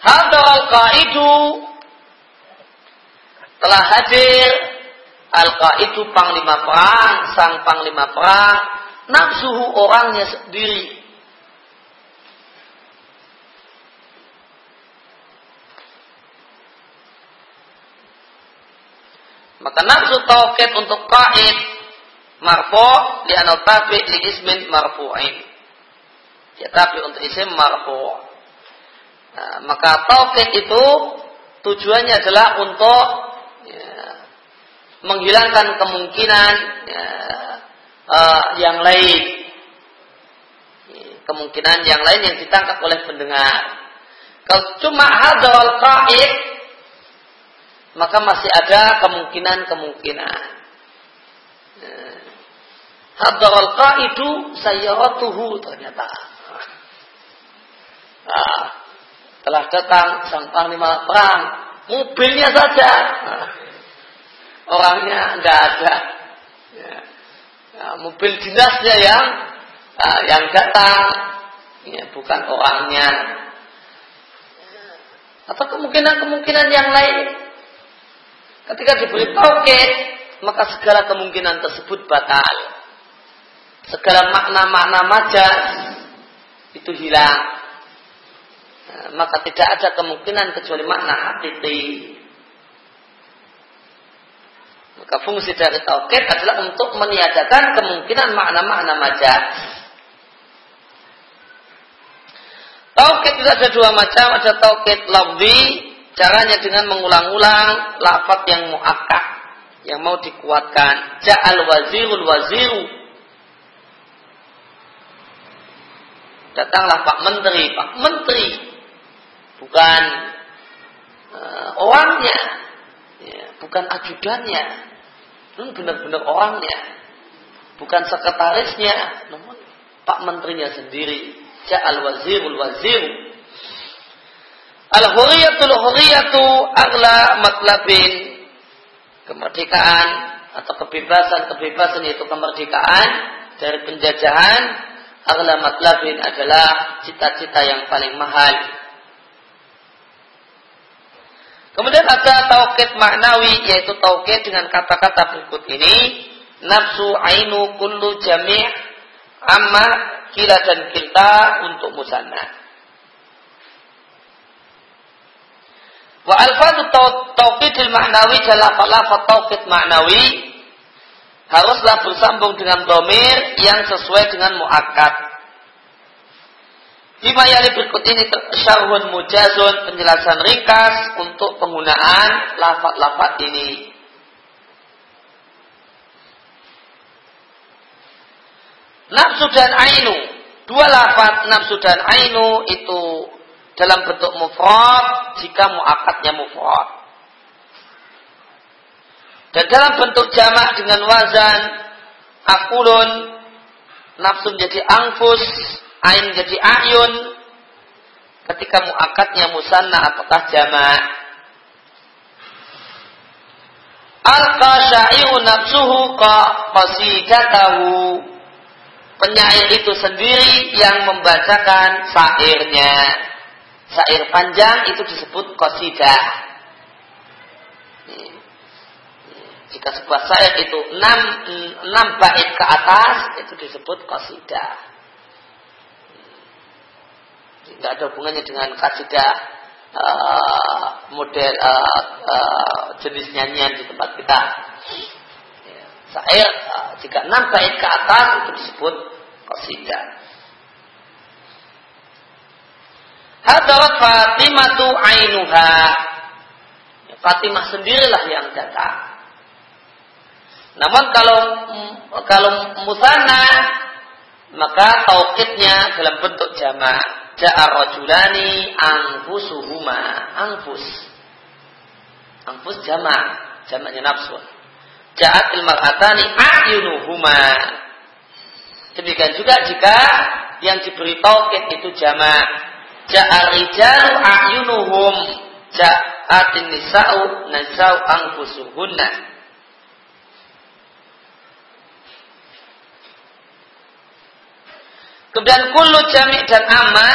Hadar al-qaidu telah hadir al-qaidu panglima perang, sang panglima perang, nafsuhu orangnya sendiri Maka nafsu tauqid untuk qaid marfu li anau tabi li ismin marfu'in. Ya tapi untuk isim marfu. Nah, maka tauqid itu tujuannya adalah untuk menghilangkan kemungkinan ya, uh, yang lain. Kemungkinan yang lain yang ditangkap oleh pendengar. Kalau cuma hadal qaid maka masih ada kemungkinan-kemungkinan. Hadarul qaidu sayyaratuhu ternyata. Nah, telah datang sang panglima perang, mobilnya saja. Nah, orangnya tidak ada. Ya. Nah, mobil dinasnya yang uh, yang datang, ya, bukan orangnya. Atau kemungkinan-kemungkinan yang lain. Ketika diberi tauhid, maka segala kemungkinan tersebut batal. Segala makna-makna majas itu hilang. Nah, maka tidak ada kemungkinan kecuali makna hakiki. Maka fungsi dari tauhid adalah untuk meniadakan kemungkinan makna-makna majas. Tauhid itu ada dua macam, ada tauhid lafzi, caranya dengan mengulang-ulang lafaz yang muakkad, yang mau dikuatkan. Ja'al wazirul waziru. Datanglah Pak Menteri, Pak Menteri. Bukan uh, orangnya, ya, bukan ajudannya. Ini benar-benar orangnya. Bukan sekretarisnya, namun Pak Menterinya sendiri ja'al wazirul wazir. Al-huriyatul huriyatu agla matlabin. Kemerdekaan atau kebebasan-kebebasan yaitu kemerdekaan dari penjajahan agla matlabin adalah cita-cita yang paling mahal. Kemudian ada tauhid maknawi yaitu tauhid dengan kata-kata berikut ini nafsu ainu kullu jami' amma kila dan kilta untuk musanna. Wa alfadu tauqidil ma'nawi adalah lafaz tauqid ma'nawi haruslah bersambung dengan domir yang sesuai dengan mu'akkad. Lima yali berikut ini syarhun mujazun penjelasan ringkas untuk penggunaan lafaz-lafaz ini. Nafsu dan ainu. Dua lafaz nafsu dan ainu itu dalam bentuk mufrad jika muakatnya mufrad. Dan dalam bentuk jamak dengan wazan akulun nafsu menjadi angfus, ain menjadi ayun ketika muakatnya musanna apakah jamak. Al-qasya'i'u nafsuhu qa qasidatahu penyair itu sendiri yang membacakan sairnya. Sair panjang itu disebut kosidah. Jika sebuah sair itu enam, enam bait ke atas, itu disebut kosidah. Tidak ada hubungannya dengan kasidah uh, model uh, uh, jenis nyanyian di tempat kita. Uh, jika enam bait ke atas itu disebut qasidah. Hadarat Fatimah tu ainuha. Fatimah sendirilah yang datang. Namun kalau kalau musana maka taukidnya dalam bentuk jamak. Ja'a rajulani anfusuhuma. Anfus. Anfus jamak. Jamaknya nafsu. Ja'atil mar'atani a'yunuhuma. Demikian juga jika yang diberi tauhid itu jamak. Ja'al rijalu a'yunuhum. Ja'atin nisa'u nasa'u angfusuhunna. Kemudian kullu jami' dan amma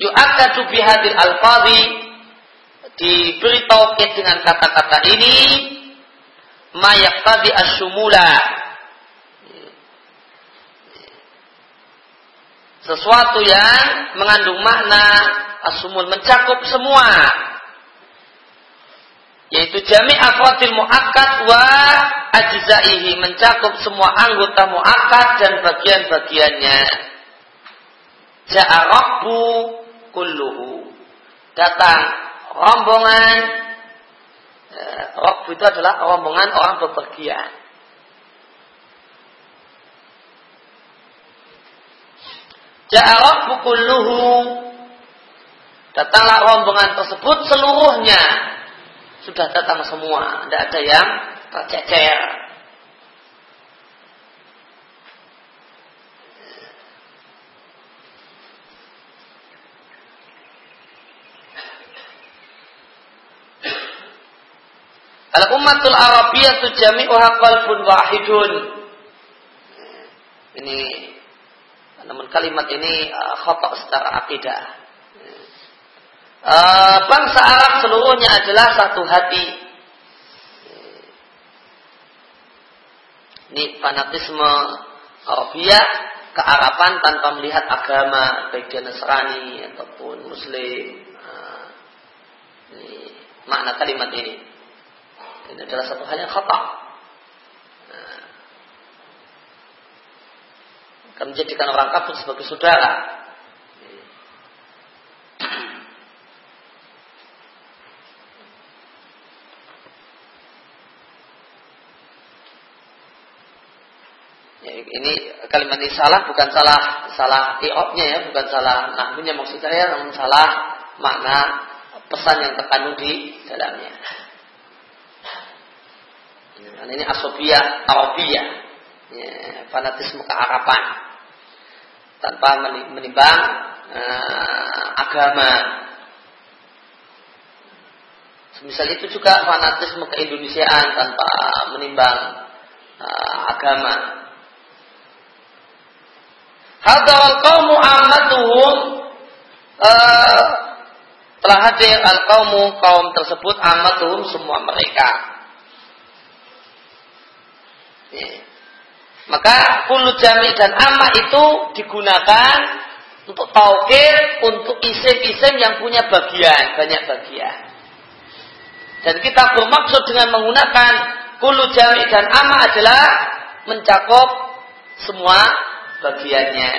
yu'akadu bihadil al-fadhi. Diberi tauhid dengan kata-kata ini ma yaqtadi asyumula. Sesuatu yang mengandung makna asumul mencakup semua yaitu jami afratil muakkad wa ajzaihi mencakup semua anggota muakkad dan bagian-bagiannya ja'a rabbu kulluhu datang rombongan Rokb itu adalah rombongan orang bepergian. Ja'arok bukulluhu. Datanglah rombongan tersebut seluruhnya. Sudah datang semua, tidak ada yang tercecer. Al-ummatul Arabiyah jami'uha qalbun wahidun. Ini namun kalimat ini uh, khotok secara akidah. Uh, bangsa Arab seluruhnya adalah satu hati. Ini fanatisme Arabia kearapan tanpa melihat agama baik dia Nasrani ataupun Muslim. Uh, ini makna kalimat ini. Ini adalah satu hal yang khata. Nah, akan menjadikan orang kafir sebagai saudara. Ya, ini kalimat ini salah bukan salah salah iopnya ya bukan salah nahmunya maksud saya namun salah makna pesan yang terkandung di dalamnya. Karena ini asobia, arabia, ya, fanatisme kearapan tanpa menimbang uh, agama. Misal itu juga fanatisme keindonesiaan tanpa menimbang uh, agama. Hadza wal qaumu ammatuhum uh, telah hadir al kaumu kaum tersebut amatuhum semua mereka Ya. Maka kulu jami dan amma itu digunakan untuk taukir, untuk isim-isim yang punya bagian, banyak bagian. Dan kita bermaksud dengan menggunakan kulu jami dan amma adalah mencakup semua bagiannya.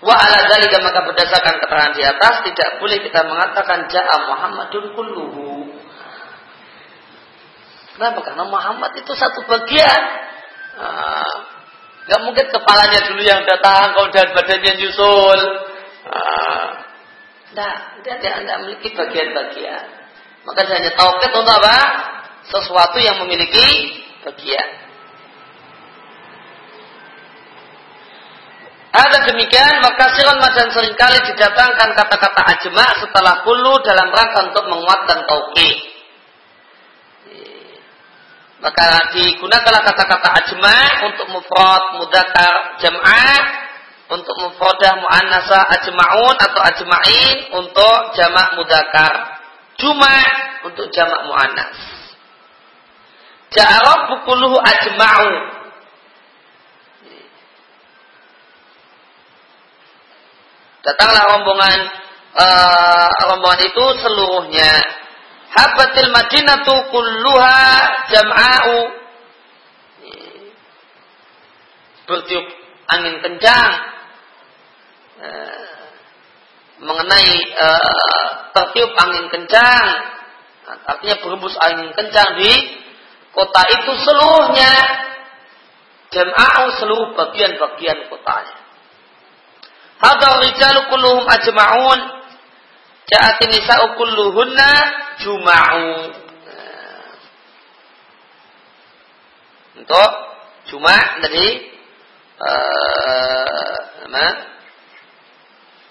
Wa ala dalika maka berdasarkan keterangan di atas tidak boleh kita mengatakan ja'a Muhammadun kulluhu Kenapa? Karena Muhammad itu satu bagian. Nah, gak mungkin kepalanya dulu yang datang, kemudian badannya nyusul. Tidak, dia tidak memiliki bagian-bagian. Maka hanya tauhid untuk apa? Sesuatu yang memiliki bagian. Ada demikian, maka siron dan sering kali didatangkan kata-kata ajma setelah kulu dalam rangka untuk menguatkan tauhid. Maka digunakanlah kata-kata ajma untuk mufrad mudakar jam'ah, untuk mufradah muannasa ajma'un atau ajma'in untuk jamak mudakar. Cuma untuk jamak muannas. Ja'arab bukuluhu ajma'u. Datanglah rombongan uh, rombongan itu seluruhnya. Habatil madinatu kulluha jam'a'u. Bertiup angin kencang. Eh, mengenai uh, tertiup angin kencang. Artinya berembus angin kencang di kota itu seluruhnya. Jam'a'u seluruh bagian-bagian kotanya Hadar rijalu kulluhum ajma'un Ja'at nisa'u kulluhunna juma'u. Untuk cuma dari uh,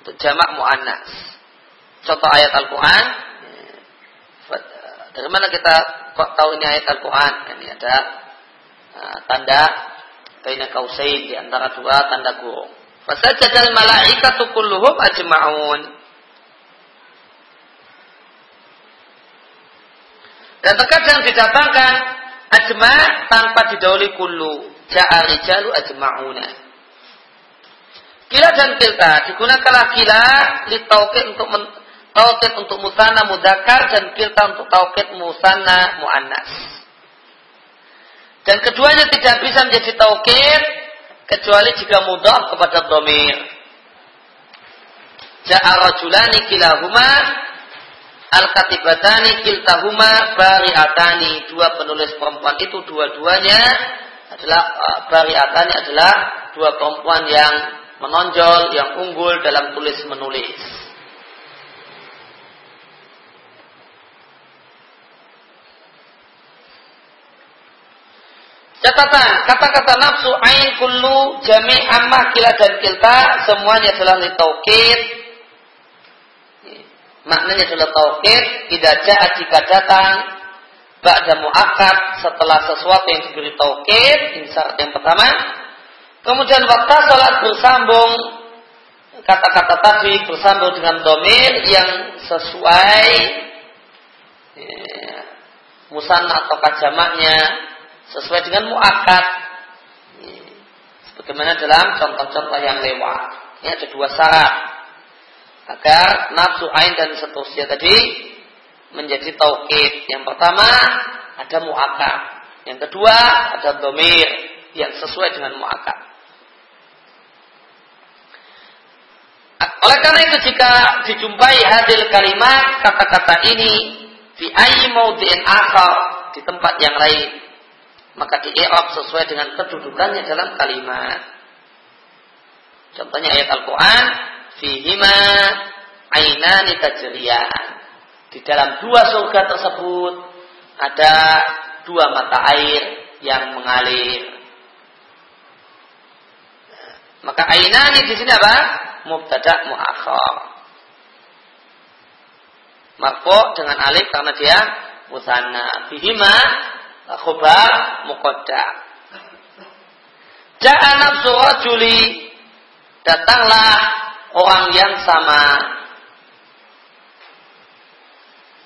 Untuk jamak mu'annas. Contoh ayat Al-Quran. Dari mana kita kok tahu ini ayat Al-Quran? Ini ada uh, tanda Baina kausain di antara dua tanda kurung. Fasajadal malaikatu kulluhum ajma'un. Dan terkadang didatangkan ajma tanpa didahului kullu. Ja'a rijalu ajma'una. Kila dan kilta digunakanlah kila di taukid untuk men, taukid untuk musana mudakar dan kilta untuk taukid musana muannas. Dan keduanya tidak bisa menjadi taukid kecuali jika mudah kepada domir. Ja'a rajulani kilahuma Al-katibatani kiltahuma bari'atani. Dua penulis perempuan itu dua-duanya adalah uh, bari'atani adalah dua perempuan yang menonjol, yang unggul dalam tulis menulis. Catatan, kata-kata nafsu ain kullu jami ammah kila dan kilta semuanya adalah litaukid. Maknanya adalah taukid, tidak jahat jika datang ba'da mu'akad setelah sesuatu yang diberi taukid, ini syarat yang pertama. Kemudian waktu salat bersambung kata-kata tadi bersambung dengan domir yang sesuai ya, musanna atau kajamaknya sesuai dengan muakat sebagaimana dalam contoh-contoh yang lewat. Ini ada dua syarat. Agar nafsu ain dan seterusnya tadi menjadi taukid yang pertama ada muakat yang kedua ada domir yang sesuai dengan muakat oleh karena itu jika dijumpai hasil kalimat kata-kata ini di ayi maudin akal di tempat yang lain maka di sesuai dengan kedudukannya dalam kalimat. Contohnya ayat Al-Qur'an fihima ainani tajriyan. Di dalam dua surga tersebut ada dua mata air yang mengalir. Maka ainani di sini apa? Mubtada muakhar. Marfu dengan alif karena dia musanna. Fihima khobar muqaddam. Ja'a nafsu rajuli datanglah orang yang sama.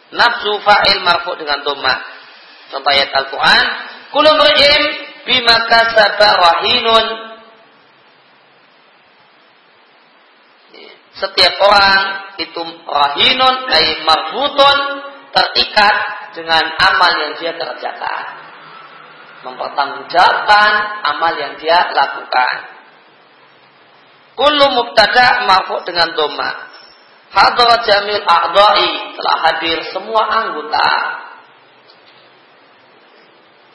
Nafsu fa'il marfu dengan dhamma. Contoh ayat Al-Qur'an, kullu mri'in bima kasaba rahinun. Setiap orang itu rahinun ay marbutun terikat dengan amal yang dia kerjakan. Mempertanggungjawabkan amal yang dia lakukan. Kullu mubtada marfu dengan doma. Hadra jamil a'dai telah hadir semua anggota.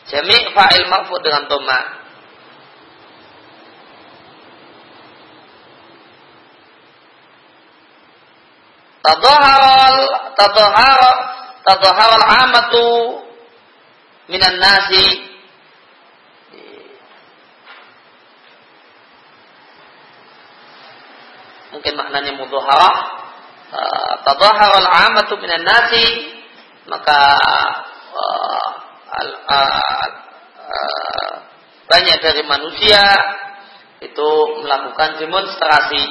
Jami' fa'il marfu dengan doma. Tadaharal tadaharal tadhahara al-amatu minan nasi. Mungkin maknanya mudhaharah uh, tadhahara al-amatu minan nasi maka uh, uh, banyak dari manusia itu melakukan demonstrasi.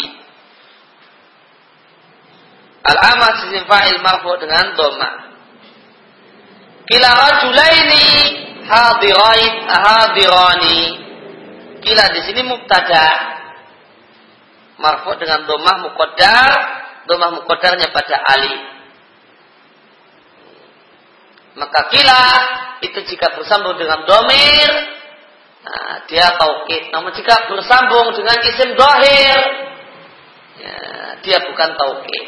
Al-amat sisim fa'il marfu dengan doma Kila rajulaini hadirain hadirani. Kila di sini mubtada. Marfu dengan domah muqaddar, domah muqaddarnya pada ali. Maka kila itu jika bersambung dengan domir, nah, dia taukid. Namun jika bersambung dengan isim dohir, ya, dia bukan taukid.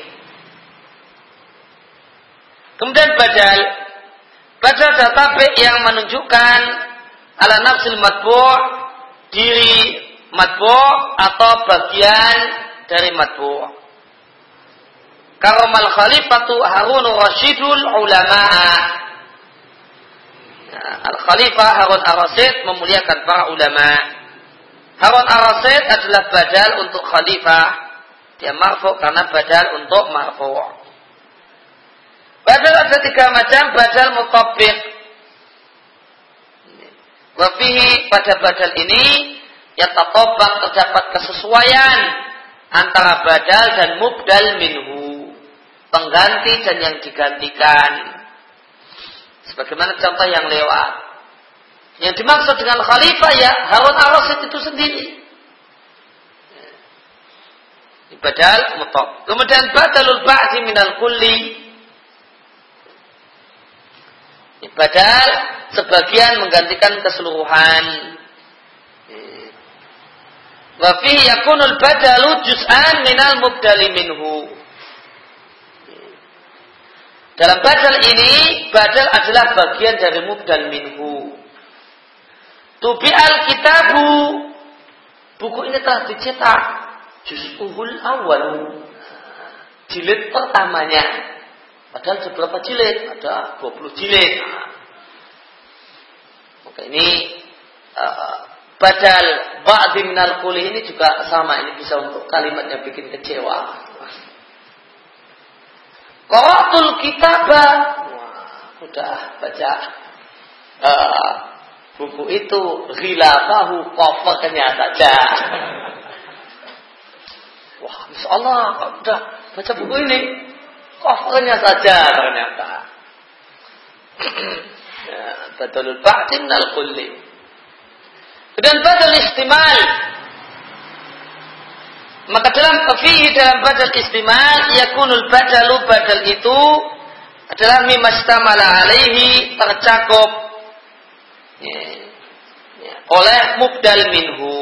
Kemudian badal Baca data yang menunjukkan ala nafsil matbu' diri matbu' atau bagian dari matbu'. Karomal khalifatu Harun Rashidul ulama. Ya, Al Khalifah Harun Ar-Rasyid memuliakan para ulama. Harun Ar-Rasyid adalah badal untuk khalifah. Dia marfu karena badal untuk marfu'. Badal ada tiga macam, badal mutobik. Wafihi pada badal ini yang tatobak terdapat kesesuaian antara badal dan mubdal minhu. Pengganti dan yang digantikan. Sebagaimana contoh yang lewat. Yang dimaksud dengan khalifah ya Harun al itu sendiri. Badal mutob. Kemudian badalul ba'di minal kulli Padahal sebagian menggantikan keseluruhan. Wa fihi yakunul badalu juz'an minal mubdali minhu. Dalam badal ini, badal adalah bagian dari mubdal minhu. Tubi al-kitabu. Buku ini telah dicetak. Juz'uhul awal. Jilid pertamanya. Padahal seberapa jilid? Ada 20 jilid. Maka ini uh, badal ba'di minal kuli ini juga sama ini bisa untuk kalimatnya bikin kecewa. Qaratul kitabah. Wah, udah baca uh, buku itu ghilafahu covernya saja. Wah, Masya Allah, udah baca buku ini covernya saja ternyata. ya, badalul ba'di minal kulli. Badal istimal maka dalam fihi dalam badal istimal yakunul badalu badal itu adalah mimastamala alaihi tercakup ya, ya, oleh mubdal minhu.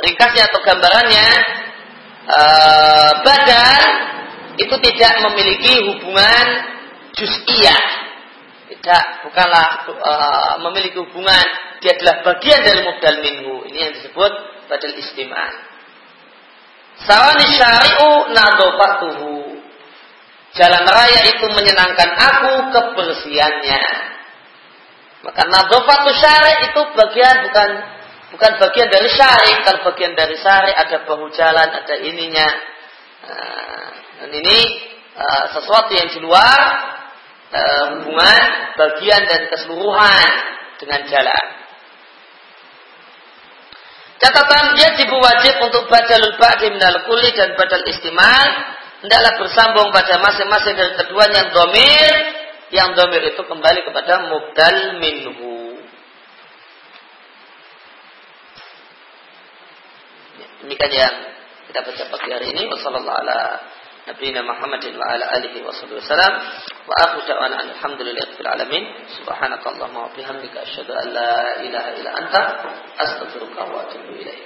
Ringkasnya atau gambarannya uh, badal itu tidak memiliki hubungan juz'iyah. Tidak bukanlah uh, memiliki hubungan. Dia adalah bagian dari modal minhu. Ini yang disebut badal istimewa sawani syari'u nadofatuhu. Jalan raya itu menyenangkan aku kebersihannya. Maka nadofatu syari itu bagian bukan bukan bagian dari syari kalau bagian dari syari ada bahu jalan ada ininya nah, dan ini uh, sesuatu yang di luar uh, hubungan bagian dan keseluruhan dengan jalan. Catatan dia dibu wajib untuk badalul ba'di minal kuli dan badal istimal hendaklah bersambung pada masing-masing dari keduanya yang domir yang domir itu kembali kepada mubdal minhu. Demikian yang kita baca pagi hari ini. Wassalamualaikum نبينا محمد وعلى آله وصحبه وسلم وآخر دعوانا أن الحمد لله رب العالمين سبحانك اللهم وبحمدك أشهد أن لا إله إلا أنت أستغفرك وأتوب إليك